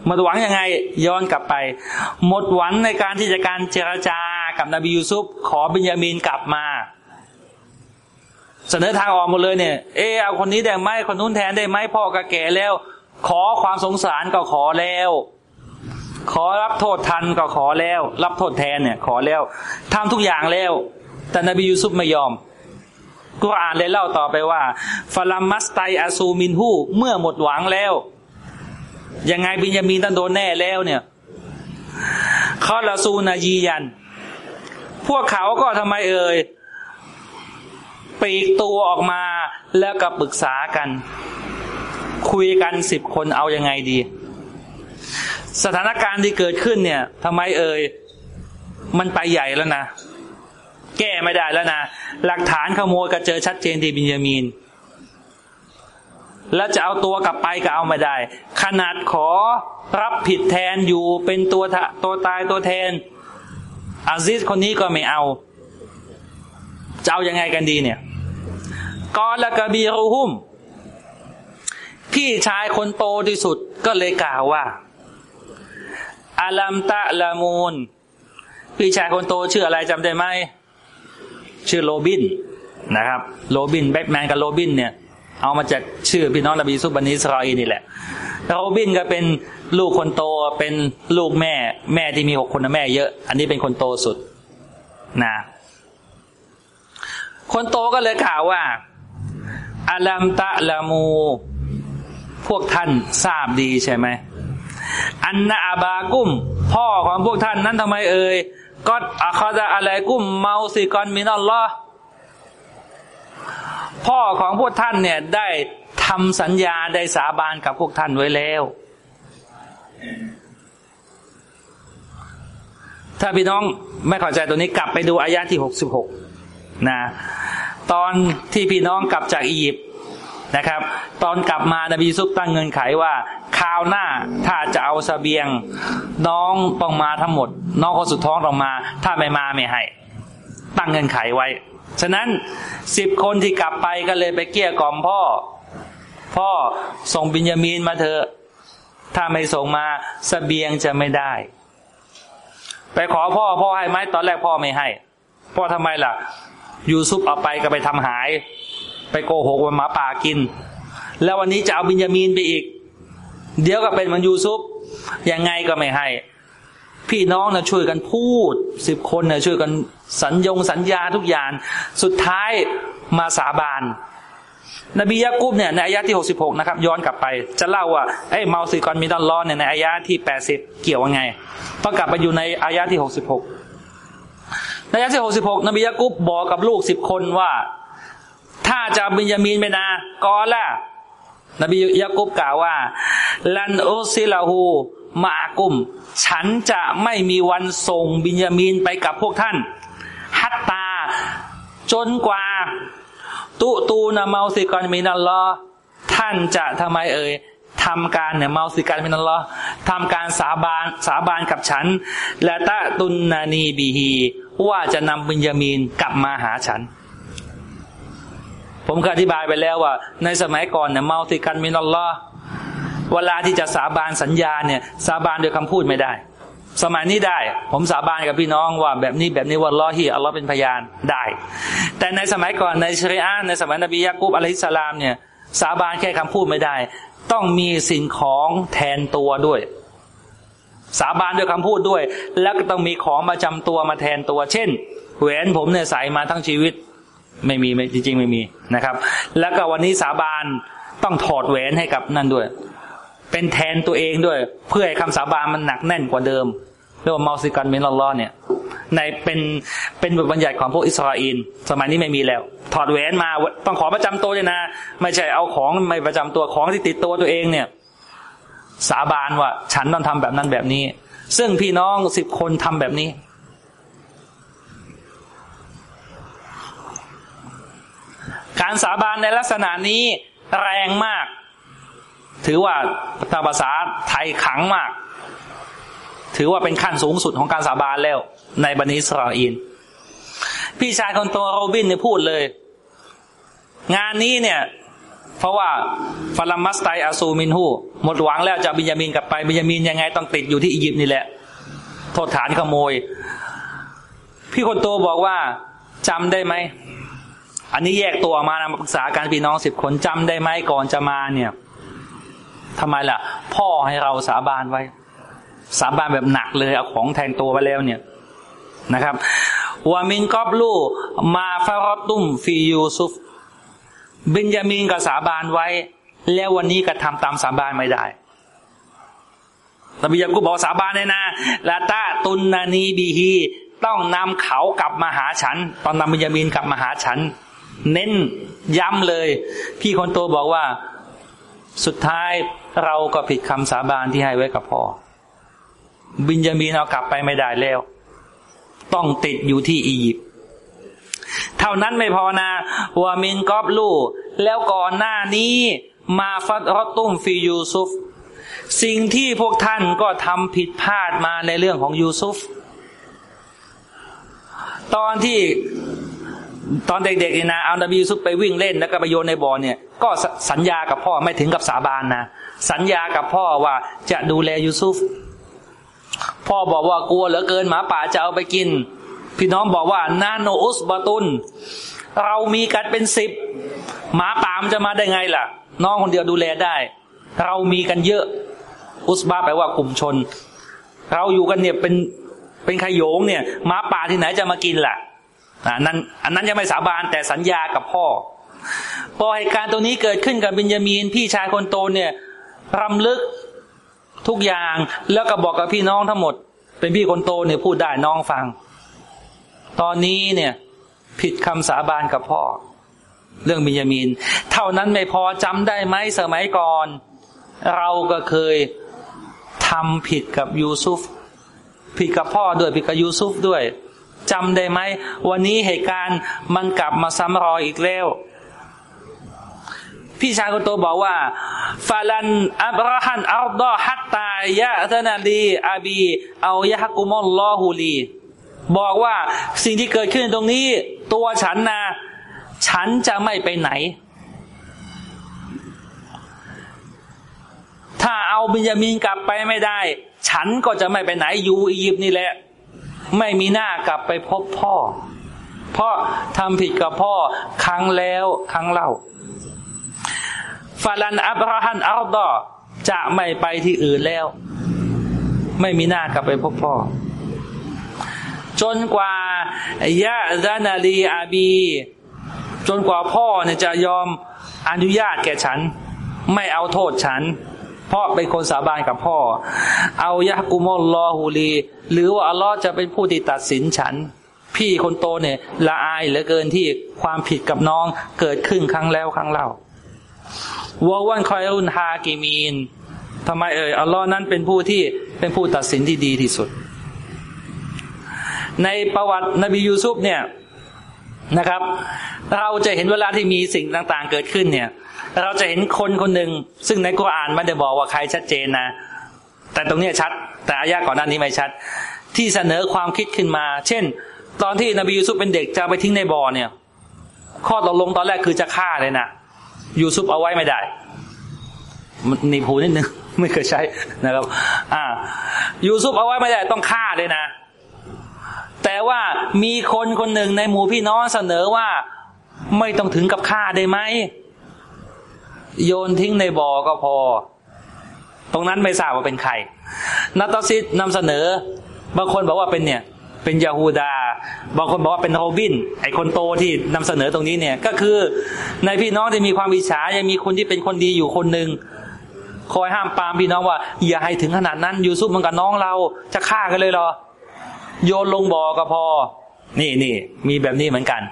หมดหวังยังไงย้อนกลับไป หมดหวังในการที่จะการเจรจากับนบียูซุฟขอบิญญามีนกลับมา เสนอทางออกหมดเลยเนี่ย เออเอาคนนี้ได้ไหมคนนู้นแทนได้ไหมพ่อก็แก่แล้ว ขอความสงสารก็ขอแล้ว ขอรับโทษทันก็ขอแล้ว รับโทษแทนเนี่ย ขอแล้วทำทุกอย่างแล้ว แต่นบียูซุฟไม่ยอมกุรอานเลยเล่าต่อไปว่าฟาลัมมัสไตอาซูมินหูเมื่อหมดหวังแล้ว ยังไงบิญญามีนตันโดนแน่แล้วเนี่ยข้อละซูนายียัน พวกเขาก็ทำไมเอ่ย ปีกตัวออกมาแล้วก็ปรึกษากัน คุยกันสิบคนเอาอยัางไงดี สถานการณ์ที่เกิดขึ้นเนี่ยทำไมเอ่ยมันไปใหญ่แล้วนะ แก้ไม่ได้แล้วนะ หลักฐานขโมยก็เจอชัดเจนที่บินยามีน แล้วจะเอาตัวกลับไปก็เอาไม่ได้ ขนาดขอรับผิดแทนอยู่เป็นตัวตัวตายตัวแทน عزيز คนนี้ก็ไม่เอา จะเอาอยัางไงกันดีเนี่ยกอละกบีรูฮุม พี่ชายคนโตที่สุดก็เลยกล่าวว่า ألم تعلموا พี่ชายคนโตชื่ออะไรจำได้ไหม ชื่อโรบินนะครับ โรบินแบทแมนกับโรบินเนี่ย เอามาจากชื่อพี่น้องนบีซุบบันิสราอีนี่แหละโรบินก็เป็นลูกคนโตเป็นลูกแม่ แม่ที่มีหกคนนะแม่เยอะ อันนี้เป็นคนโตสุดนะ คนโตก็เลยกล่าวว่าอัลัมตะละมู พวกท่านทราบดีใช่ไหม อันนาอาบากุ้มพ่อของพวกท่านนั้นทำไมเอ่ยก็อาคาดะอะไรกุ้มเมาสิกอนมินัลลอพ่อของพวกท่านเนี่ยได้ทำสัญญาได้สาบานกับพวกท่านไว้แล้ว ถ้าพี่น้องไม่เข้าใจตัวนี้กลับไปดูอายะที่หกสิบหก นะตอนที่พี่น้องกลับจากอียิปต์นะครับ ตอนกลับมานบีซุปตั้งเงินไขว่าคราวหน้าถ้าจะเอาสเสบียง น้องต้องมาทั้งหมด น้องคนสุดท้องต้องมา ถ้าไม่มาไม่ให้ ตั้งเงินไขไว้ ฉะนั้นสิบคนที่กลับไปก็เลยไปเกี้ยกล่อมพ่อ พ่อส่งบิญญามีนมาเถอะ ถ้าไม่ส่งมาสเสบียงจะไม่ได้ ไปขอพ่อพ่อให้ไหมตอนแรกพ่อไม่ให้ พ่อทำไมล่ะ ยูซุปเอาไปก็ไปทำหาย ไปโกหกว่าหมาป่ากิน แล้ววันนี้จะเอาบิญญามีนไปอีก เดี๋ยวก็เป็นมันยูซุปยังไงก็ไม่ให้ พี่น้องนะช่วยกันพูดสิบคนนะช่วยกันสัญญงสัญญาทุกอย่าง สุดท้ายมาสาบานนบียะกุบเนี่ยในอายะที่หกสิบหกนะครับ ย้อนกลับไป จะเล่าว่าไอ้เมาซิกอนมิดอนลอนเนี่ยในอายะที่แปดสิบเกี่ยวว่าไง ต้องกลับไปอยู่ในอายะที่หกสิบหก ในอายะที่หกสิบหกนบียะกุบบอกกับลูกสิบคนว่า ถ้าจะบินยามีนไปนากอละนบียะกุบกล่าวว่า ลันอุซิลาหูมากุม ฉันจะไม่มีวันส่งบินยามีนไปกับพวกท่าน ฮัตตา จนกว่า ตุตูนะเมาสิกรมินัลลอท่านจะทำไมเอ่ยทำการเนี่ยเมาสิการมินัลลอทำการสาบานสาบานกับฉัน และตะตุนนานีบีฮี ว่าจะนำบิญญามีนกลับมาหาฉัน ผมเคยอธิบายไปแล้วว่า ในสมัยก่อนเนี่ยเมาสิการมินัลลอเวลาที่จะสาบานสัญญาเนี่ย สาบานโดยคำพูดไม่ได้ สมัยนี้ได้ ผมสาบานกับพี่น้องว่าแบบนี้แบบนี้ว่าลอฮีอัลลอฮ์เป็นพยานได้ แต่ในสมัยก่อนในชริอาในสมัยนบียะกุบอะลัยฮิสสลามเนี่ย สาบานแค่คำพูดไม่ได้ ต้องมีสิ่งของแทนตัวด้วย สาบานด้วยคำพูดด้วย แล้วก็ต้องมีของมาจำตัวมาแทนตัว เช่น แหวนผมเนี่ยใส่มาทั้งชีวิต ไม่มีจริงๆไม่มีนะครับ แล้วก็วันนี้สาบานต้องถอดแหวนให้กับนั่นด้วย เป็นแทนตัวเองด้วย เพื่อให้คำสาบานมันหนักแน่นกว่าเดิมเรียกว่าเมาซิกันเมนลอเนี่ย ในเป็นเป็นบทบัญญัติของพวกอิสราเอลสมัยนี้ไม่มีแล้ว ถอดแหวนมาต้องขอประจำตัวเลยนะ ไม่ใช่เอาของไม่ประจำตัวของที่ติดตัวตัวเองเนี่ย สาบานว่า ฉันต้องทำแบบนั้นแบบนี้ ซึ่งพี่น้องสิบคนทำแบบนี้ การสาบานในลักษณะนี้แรงมาก ถือว่าตาภาษาไทยขังมาก ถือว่าเป็นขั้นสูงสุดของการสาบานแล้ว ในบันิสราอินพี่ชายคนโตโรบินเนี่ยพูดเลย งานนี้เนี่ย ราะว่าฟารามัสไตอาซูมินฮูหมดหวังแล้วจะบิญญามินกลับไปบิญญามินยังไงต้องติดอยู่ที่อียิปต์นี่แหละ โทษฐานขโมย พี่คนโตบอกว่าจำได้ไหม อันนี้แยกตัวมานะมาปรึกษาการพี่น้องสิบคนจำได้ไหมก่อนจะมาเนี่ยทำไมล่ะ พ่อให้เราสาบานไว้ สาบานแบบหนักเลยเอาของแทงตัวไปแล้วเนี่ยนะครับวามินกอบลูมาฟารอตุมฟียูซุฟ เบนยามินก็สาบานไว้ แล้ววันนี้ก็ทำตามสาบานไม่ได้นบียากูบอกสาบานเลยนะลาตาตุนนานีบีฮีต้องนำเขากลับมาหาฉัน ตอนนำบิญญามินกลับมาหาฉัน เน้นย้ำเลย พี่คนโตบอกว่าสุดท้ายเราก็ผิดคำสาบานที่ให้ไว้กับพ่อ บินยามีนเอากลับไปไม่ได้แล้ว ต้องติดอยู่ที่อียิปต์ เท่านั้นไม่พอนะวามินกอบลูแล้วก่อนหน้านี้มาฟัดรอตุ้มฟียูซุฟ สิ่งที่พวกท่านก็ทำผิดพลาดมาในเรื่องของยูซุฟ ตอนที่ตอนเด็กๆนี่นะเอานบียูซุฟไปวิ่งเล่นแล้วก็ไปโยนในบ่อเนี่ย ก็สัญญากับพ่อไม่ถึงกับสาบานนะ สัญญากับพ่อว่าจะดูแลยูซุฟ พ่อบอกว่ากลัวเหลือเกินหมาป่าจะเอาไปกิน พี่น้องบอกว่านาโนอุสบาตุน เรามีกันเป็นสิบหมาป่ามจะมาได้ไงล่ะ น้องคนเดียวดูแลได้ เรามีกันเยอะ อุสบาแปลว่ากลุ่มชน เราอยู่กันเนี่ยเป็นเป็นขยงเนี่ยหมาป่าที่ไหนจะมากินล่ะอันนั้นอันนั้นยังไม่สาบานแต่สัญญากับพ่อพอเหตุการณ์ตรงนี้เกิดขึ้นกับบินยามีนพี่ชายคนโตเนี่ยรำลึกทุกอย่างแล้วก็บอกกับพี่น้องทั้งหมด เป็นพี่คนโตเนี่ยพูดได้น้องฟัง ตอนนี้เนี่ย ผิดคำสาบานกับพ่อ เรื่องบินยามีนเท่านั้นไม่พอจำได้ไหมสมัยก่อน เราก็เคยทำผิดกับยูซุฟผิดกับพ่อด้วยผิดกับยูซุฟด้วยจำได้ไหม วันนี้เหตุการณ์มันกลับมาซ้ำรอยอีกแล้ว พี่ชายคนโตบอกว่าฟาลันอับราฮันอัลดอฮัตตายะตนาลีอาบีเอายะฮักุมอลลอฮูลี บอกว่าสิ่งที่เกิดขึ้นตรงนี้ ตัวฉันนะฉันจะไม่ไปไหน ถ้าเอาบิญญามินกลับไปไม่ได้ ฉันก็จะไม่ไปไหนอยู่อียิปต์นี่แหละ ไม่มีหน้ากลับไปพบพ่อ เพราะทำผิดกับพ่อครั้งแล้วครั้งเล่าฟาลันอับราฮันอัลดอจะไม่ไปที่อื่นแล้ว ไม่มีหน้ากลับไปพบพ่อ จนกว่ายะดานาลีอาบี จนกว่าพ่อเนี่ยจะยอมอนุญาตแก่ฉัน ไม่เอาโทษฉัน เพราะเป็นคนสาบานกับพ่อ เอายะกุมอลลอฮูลี หรือว่าอัลลอฮ์จะเป็นผู้ที่ตัดสินฉัน พี่คนโตเนี่ยละอายเหลือเกินที่ความผิดกับน้องเกิดขึ้นครั้งแล้วครั้งเล่าวาวันคอยอุนฮากิมีนทำไมเอ่ยอัลลอฮ์นั้นเป็นผู้ที่เป็นผู้ตัดสินที่ดีที่สุด ในประวัตินบียูซุฟเนี่ยนะครับ เราจะเห็นเวลาที่มีสิ่งต่างๆ เกิดขึ้นเนี่ย เราจะเห็นคนคนหนึ่งซึ่งในกุรอานไม่ได้บอกว่าใครชัดเจนนะ แต่ตรงนี้ชัด แต่อายะก่อนหน้านี้ไม่ชัด ที่เสนอความคิดขึ้นมา เช่น ตอนที่นบียูซุฟเป็นเด็กจะไปทิ้งในบ่อเนี่ย ข้อตกลงตอนแรกคือจะฆ่าเลยนะยูซุปเอาไว้ไม่ได้มันนีผูนิดนึงไม่เคยใช้นะครับ อ่า ยูซุปเอาไว้ไม่ได้ต้องฆ่าเลยนะ แต่ว่ามีคนคนหนึ่งในหมู่พี่น้องเสนอว่าไม่ต้องถึงกับฆ่าได้ไหม โยนทิ้งในบ่อก็พอ ตรงนั้นไม่ทราบว่าเป็นใครนัตซิดนำเสนอ บางคนบอกว่าเป็นเนี่ย เป็นยาฮูดา บางคนบอกว่าเป็นโรบิน ไอคนโตที่นำเสนอตรงนี้เนี่ย ก็คือในพี่น้องที่มีความวิชายังมีคนที่เป็นคนดีอยู่คนหนึ่งคอยห้ามปามพี่น้องว่า อย่าให้ถึงขนาดนั้นยูซุปมันกับน้องเราจะฆ่ากันเลยเหรอ โยนลงบ่อก็พอ นี่นี่มีแบบนี้เหมือนกัน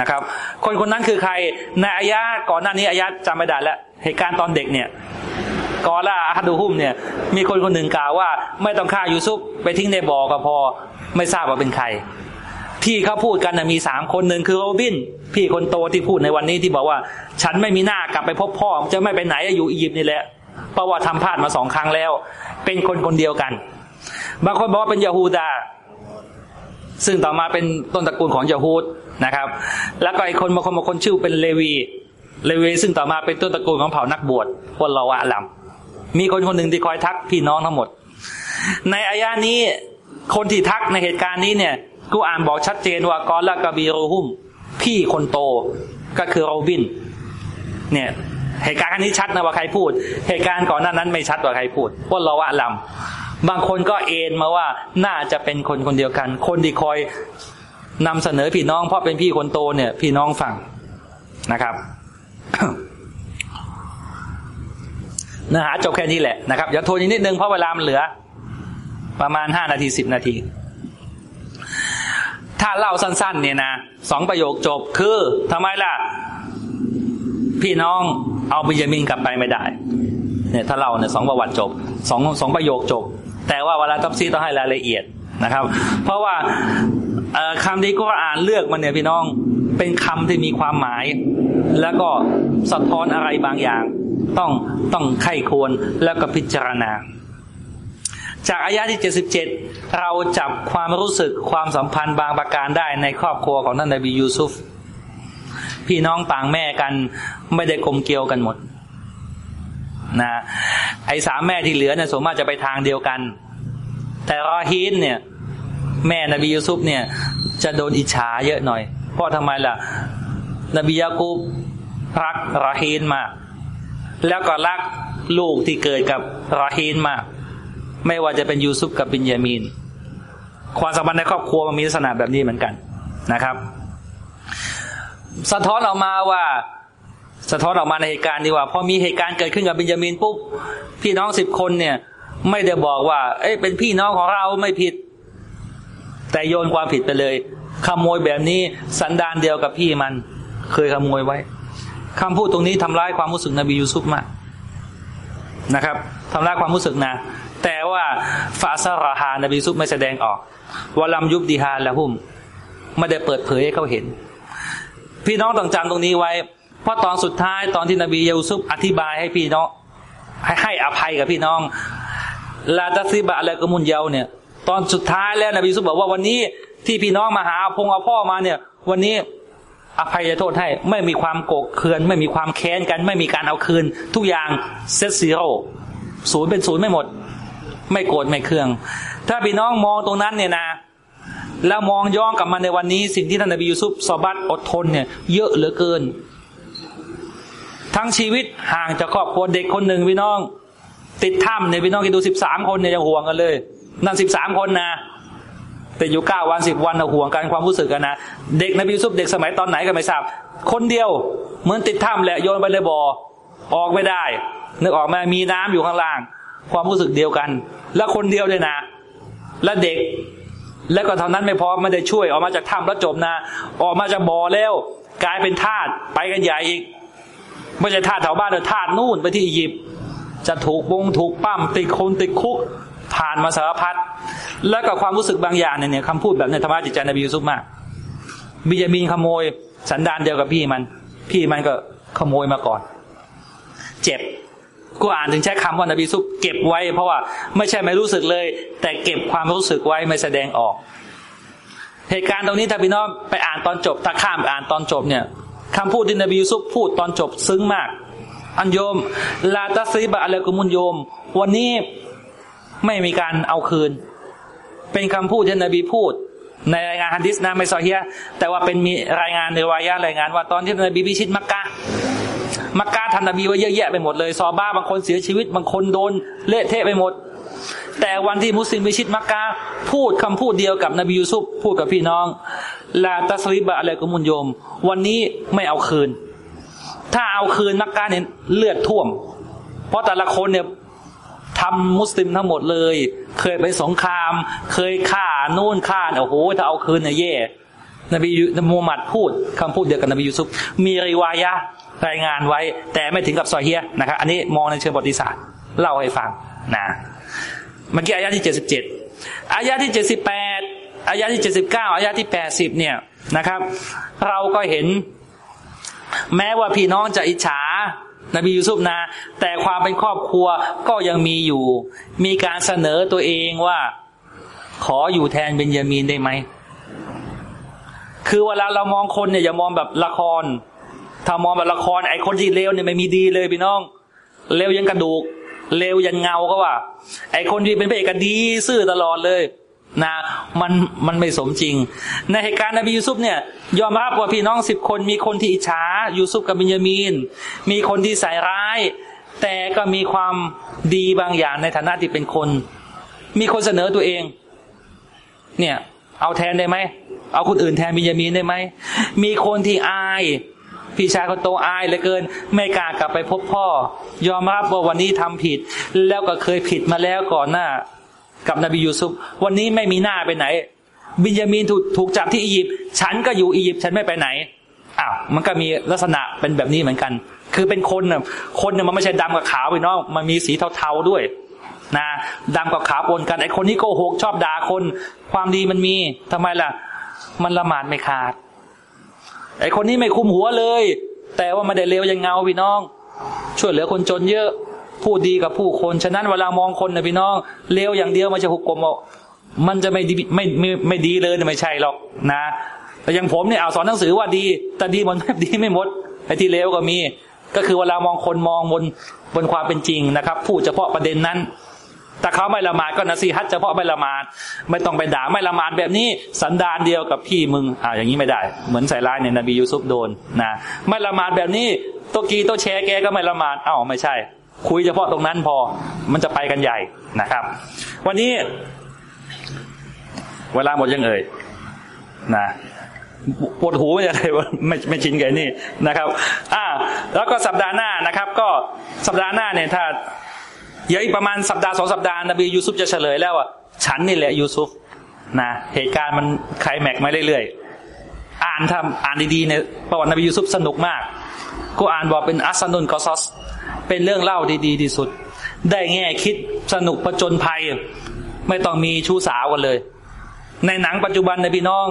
นะครับ คนคนนั้นคือใครในอายะก่อนหน้านี้อายะจำไม่ได้แล้วเหตุการณ์ตอนเด็กเนี่ยกอล่าอาดูฮุมเนี่ย มีคนคนหนึ่งกล่าวว่า ไม่ต้องฆ่ายูซุปไปทิ้งในบ่อก็พอ ไม่ทราบว่าเป็นใคร ที่เขาพูดกันนะมีสามคนหนึ่งคือโรบิน พี่คนโตที่พูดในวันนี้ที่บอกว่า ฉันไม่มีหน้ากลับไปพบพ่อจะไม่ไปไหนอยู่อียิปต์นี่แหละเพราะว่าทำพลาดมาสองครั้งแล้ว เป็นคนคนเดียวกัน บางคนบอกว่าเป็นยาฮูดา ซึ่งต่อมาเป็นต้นตระกูลของยาฮูดนะครับ แล้วก็อีกคนบางคนบางคนชื่อเป็นเลวีเลวี ซึ่งต่อมาเป็นต้นตระกูลของเผ่านักบวชคนละวะลำมีคนคนหนึ่งที่คอยทักพี่น้องทั้งหมด ในอายานี้คนที่ทักในเหตุการณ์นี้เนี่ยกูอ่านบอกชัดเจนว่ากอละกบีโรหุม พี่คนโตก็คือโรบิน เนี่ยเหตุการณ์นี้ชัดนะว่าใครพูด เหตุการณ์ก่อนหน้านั้นไม่ชัดว่าใครพูดว่าเราว่าลำ บางคนก็เอ็นมาว่าน่าจะเป็นคนคนเดียวกัน คนที่คอยนำเสนอพี่น้องเพราะเป็นพี่คนโตเนี่ย พี่น้องฟังนะครับเนื้อหาจบแค่นี้แหละนะครับอย่าโทษนิดนึงเพราะเวลามันเหลือ ประมาณห้านาทีสิบนาที ถ้าเล่าสั้น ๆ เนี่ยนะสองประโยคจบคือทำไมล่ะ พี่น้องเอาบิยามินกลับไปไม่ได้ เนี่ยถ้าเราเนี่ยสองประวัติจบสองสองประโยคจบ แต่ว่าเวลาตับซีต้องให้รายละเอียดนะครับ เพราะว่าคำที่ก็อ่านเลือกมันเนี่ยพี่น้องเป็นคำที่มีความหมาย แล้วก็สะท้อนอะไรบางอย่าง ต้องต้องไข้ควรแล้วก็พิจารณา จากอายะที่เจ็ดสิบเจ็ดเราจับความรู้สึกความสัมพันธ์บางประการได้ในครอบครัวของท่านนบียูซุฟพี่น้องต่างแม่กันไม่ได้กลมเกลียวกันหมด นะไอ้สามแม่ที่เหลือเนี่ยสมมติจะไปทางเดียวกัน แต่รอฮีนเนี่ย แม่นบียูซุฟเนี่ย จะโดนอิจฉาเยอะหน่อย เพราะทำไมล่ะ นบียากูบรักรอฮีนมาก แล้วก็รักลูกที่เกิดกับรอฮีนมาก ไม่ว่าจะเป็นยูซุฟกับบินยามีน ความสัมพันธ์ในครอบครัวมันมีลักษณะแบบนี้เหมือนกันนะครับ สะท้อนออกมาว่า สะท้อนออกมาในเหตุการณ์ดีว่าพอมีเหตุการณ์เกิดขึ้นกับเบนยามินปุ๊บพี่น้องสิบคนเนี่ย ไม่ได้บอกว่า เอ้ยเป็นพี่น้องของเราไม่ผิด แต่โยนความผิดไปเลยขโมยแบบนี้สันดานเดียวกับพี่มัน เคยขโมยไว้คำพูดตรงนี้ทำร้ายความรู้สึกนบียูซุฟมากนะครับทำร้ายความรู้สึกนะ แต่ว่าฟาซาราฮานบียูซุฟไม่แสดงออกวลัมยุบดีฮาละหุมไม่ได้เปิดเผยให้เขาเห็น พี่น้องต้องจำตรงนี้ไว้ เพราะตอนสุดท้ายตอนที่นบียูซุฟอธิบายให้พี่น้อง ให้ให้อภัยกับพี่น้องลาตัซิบะอะไรกมุนเยาเนี่ยตอนสุดท้ายแล้วนบียูซุฟบอกว่าวันนี้ที่พี่น้องมาหาพงเอาพ่อมาเนี่ย วันนี้อภัยโทษให้ไม่มีความโกรธเคืองไม่มีความแค้นกัน ไม่มีการเอาคืน ทุกอย่าง set zero ศูนย์เป็นศูนย์ไม่หมด ไม่โกรธไม่เคือง ถ้าพี่น้องมองตรงนั้นเนี่ยนะ แล้วมองย้อนกลับมาในวันนี้ สิ่งที่ท่านนบียูซุฟصبر อดทนเนี่ย เยอะเหลือเกิน ทั้งชีวิตห่างจากครอบครัวเด็กคนหนึ่งพี่น้อง ติดถ้ำเนี่ยพี่น้องคิดดูสิบสามคนเนี่ยยังห่วงกันเลย นั่นสิบสามคนนะแต่อยู่เก้าวันสิบวันห่วงกันความรู้สึกกันนะเด็กนบียูซุฟเด็กสมัยตอนไหนก็ไม่ทราบคนเดียวเหมือนติดถ้ำแหละโยนไปเลยบ่อออกไม่ได้ นึกออกมามีน้ำอยู่ข้างล่าง ความรู้สึกเดียวกัน แล้วคนเดียวเลยนะ และเด็ก แล้วก็เท่านั้นไม่พอไม่ได้ช่วยออกมาจากถ้ำแล้วจบนะ ออกมาจากบ่อแล้ว กลายเป็นทาสไปกันใหญ่อีก ไม่ใช่ทาสแถวบ้านแต่ทาสนู่นไปที่อียิปต์จะถูกวงถูกปั้มติดคนติดคุก ผ่านมาสารพัดแล้วก็ความรู้สึกบางอย่างเนี่ยคำพูดแบบในธรรมะจิตใจนบียูซุฟมากบิยามีนขโมย สันดานเดียวกับพี่มัน พี่มันก็ขโมยมาก่อน เจ็บกูอ่านถึงใช้คำว่านบีซุปเก็บไว้ เพราะว่าไม่ใช่ไม่รู้สึกเลย แต่เก็บความรู้สึกไว้ไม่แสดงออก เหตุการณ์ตรงนี้ถ้าพี่น้องไปอ่านตอนจบถ้าข้ามไปอ่านตอนจบเนี่ย คำพูดที่นบียูซุปพูดตอนจบซึ้งมาก อันโยม ลาตัสซีบะอะไรกุมุนโยม วันนี้ไม่มีการเอาคืน เป็นคำพูดที่นบีพูด ในรายงานฮันดิสนะไม่ซอเฮียแต่ว่าเป็นมีรายงานในวายะรายงาน ว่าตอนที่นบีพิชิตมักกะมักกะทันนบีไว้เยอะแยะไปหมดเลยซอบ้าบางคนเสียชีวิตบางคนโดนเละเทะไปหมด แต่วันที่มุสลิมพิชิตมักกะพูดคำพูดเดียวกับนบียูซุฟพูดกับพี่น้องลาตัสลิบะอะไรกุมุนโยม วันนี้ไม่เอาคืน ถ้าเอาคืนมักกะเนี่ยเลือดท่วม เพราะแต่ละคนเนี่ยทำมุสลิมทั้งหมดเลย เคยไปสงคราม เคยฆ่านู่นฆ่าโอ้โหถ้าเอาคืนเนี่ยแย่นบีนมูฮัมหมัดพูดคำพูดเดียวกับนบียูซุฟมีริวายะรายงานไว้ แต่ไม่ถึงกับซอเฮียนะครับอันนี้มองในเชิงประวัติศาสตร์เล่าให้ฟังนะ เมื่อกี้อายะที่เจ็ดสิบเจ็ดอายะที่เจ็ดสิบแปดอายะที่เจ็ดสิบเก้าอายะที่แปดสิบเนี่ยนะครับ เราก็เห็น แม้ว่าพี่น้องจะอิจฉานบียูซุฟนะ แต่ความเป็นครอบครัวก็ยังมีอยู่ มีการเสนอตัวเองว่า ขออยู่แทนเบนยามีนได้ไหม คือเวลาเรามองคนเนี่ยอย่ามองแบบละคร ถ้ามองแบบละครไอ้คนที่เลวเนี่ยไม่มีดีเลยพี่น้องเลวยังกระดูก เลวยันเงาก็ว่า ไอ้คนที่เป็นพระเอกดีซื่อตลอดเลยนะมันมันไม่สมจริง ในเหตุการณ์นบียูซุฟเนี่ย ยอมรับว่าพี่น้องสิบคน มีคนที่อิจฉายูซุฟกับบินยามีน มีคนที่ใส่ร้าย แต่ก็มีความดีบางอย่างในฐานะที่เป็นคน มีคนเสนอตัวเอง เนี่ย เอาแทนได้ไหมเอาคนอื่นแทนบินยามีนได้ไหมมีคนที่อาย พี่ชายคนโตอายเหลือเกิน ไม่กล้ากลับไปพบพ่อ ยอมรับว่าวันนี้ทำผิด แล้วก็เคยผิดมาแล้วก่อนหน้า กับนบียูซุฟวันนี้ไม่มีหน้าไปไหน บินยามีนถูกถูกจับที่อียิปต์ฉันก็อยู่อียิปต์ฉันไม่ไปไหนอ้าวมันก็มีลักษณะเป็นแบบนี้เหมือนกัน คือเป็นคนน่ะคนเนี่ยมันไม่ใช่ดำกับขาวไปน้องมันมีสีเทาๆด้วยนะดำกับขาวปนกันไอคนนี้โกหกชอบด่าคน ความดีมันมีทำไมล่ะ มันละหมาดไม่ขาด ไอคนนี้ไม่คุมหัวเลย แต่ว่าไม่ได้เลวยังเงาพี่น้อง ช่วยเหลือคนจนเยอะ พูดดีกับผู้คน ฉะนั้นเวลามองคนนะพี่น้อง เลวอย่างเดียวมันจะหุกกลมมันจะไม่ดีไม่ไม่ไม่ดีเลยไม่ใช่หรอกนะ แต่อย่างผมเนี่ยเอาสอนหนังสือว่าดี แต่ดีมันดีไม่หมดไอ้ที่เลวก็มี ก็คือเวลามองคนมองบนบนความเป็นจริงนะครับ พูดเฉพาะประเด็นนั้น แต่เขาไม่ละหมาดก็นะซีฮัตเฉพาะไม่ละหมาดไม่ต้องไปด่าไม่ละหมาดแบบนี้สันดานเดียวกับพี่มึงอ่าอย่างนี้ไม่ได้ เหมือนใส่ร้ายเนี่ยนบียูซุฟโดนนะไม่ละหมาดแบบนี้ตัวกีตัวแชร์แกก็ไม่ละหมาดอ้าวไม่ใช่ คุยเฉพาะตรงนั้นพอมันจะไปกันใหญ่นะครับ วันนี้ เวลาหมดยังเอ่ยนะปวดหูอะไรวะไม่ไม่ชินกับไอ้นี่นะครับ อ่า แล้วก็สัปดาห์หน้านะครับ ก็สัปดาห์หน้าเนี่ยถ้า เดี๋ยวอีกประมาณสัปดาห์สองสัปดาห์นบียูซุฟจะเฉลยแล้วอะฉันนี่แหละยูซุฟนะเหตุการณ์มันไคลแม็กมาเรื่อยๆ อ่านทำอ่านดีๆในประวัตินบียูซุฟสนุกมาก กูอ่านบอกเป็นอัสนุนกอซอสเป็นเรื่องเล่าดีๆที่สุด ได้แง่คิดสนุกประจนภัย ไม่ต้องมีชู้สาวกันเลย ในหนังปัจจุบันในพี่น้อง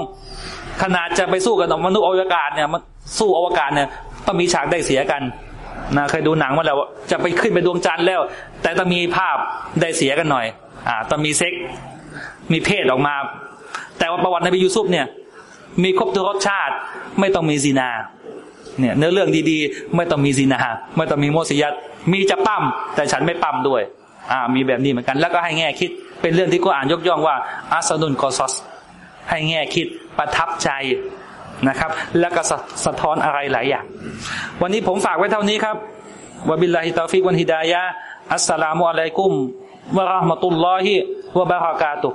ขนาดจะไปสู้กับมนุษย์อวกาศเนี่ยมันสู้อวกาศเนี่ยต้องมีฉากได้เสียกัน นะเคยดูหนังมาแล้วจะไปขึ้นไปดวงจันทร์แล้ว แต่ต้องมีภาพได้เสียกันหน่อย อ่าต้องมีเซ็กส์ มีเพศออกมา แต่ว่าประวัตินบียูซุฟเนี่ย มีครบทุกรสชาติ ไม่ต้องมี زنا เนี่ยเนื้อเรื่องดีๆ ไม่ต้องมี زنا ไม่ต้องมีโมสิยัตมีจะปั้มแต่ฉันไม่ปั้มด้วย อ่า มีแบบนี้เหมือนกัน แล้วก็ให้แง่คิด เป็นเรื่องที่ก็อ่านยกย่องว่าอาสนุนกอซอสให้แง่คิดประทับใจ นะครับ แล้วก็สะสะท้อนอะไรหลายอย่าง วันนี้ผมฝากไว้เท่านี้ครับวบิลลาฮิตาฟิกวันฮิดายะอัสสลามุอะลัยกุมวะราะห์มะตุลลอฮิวะบะฮาะกาตุ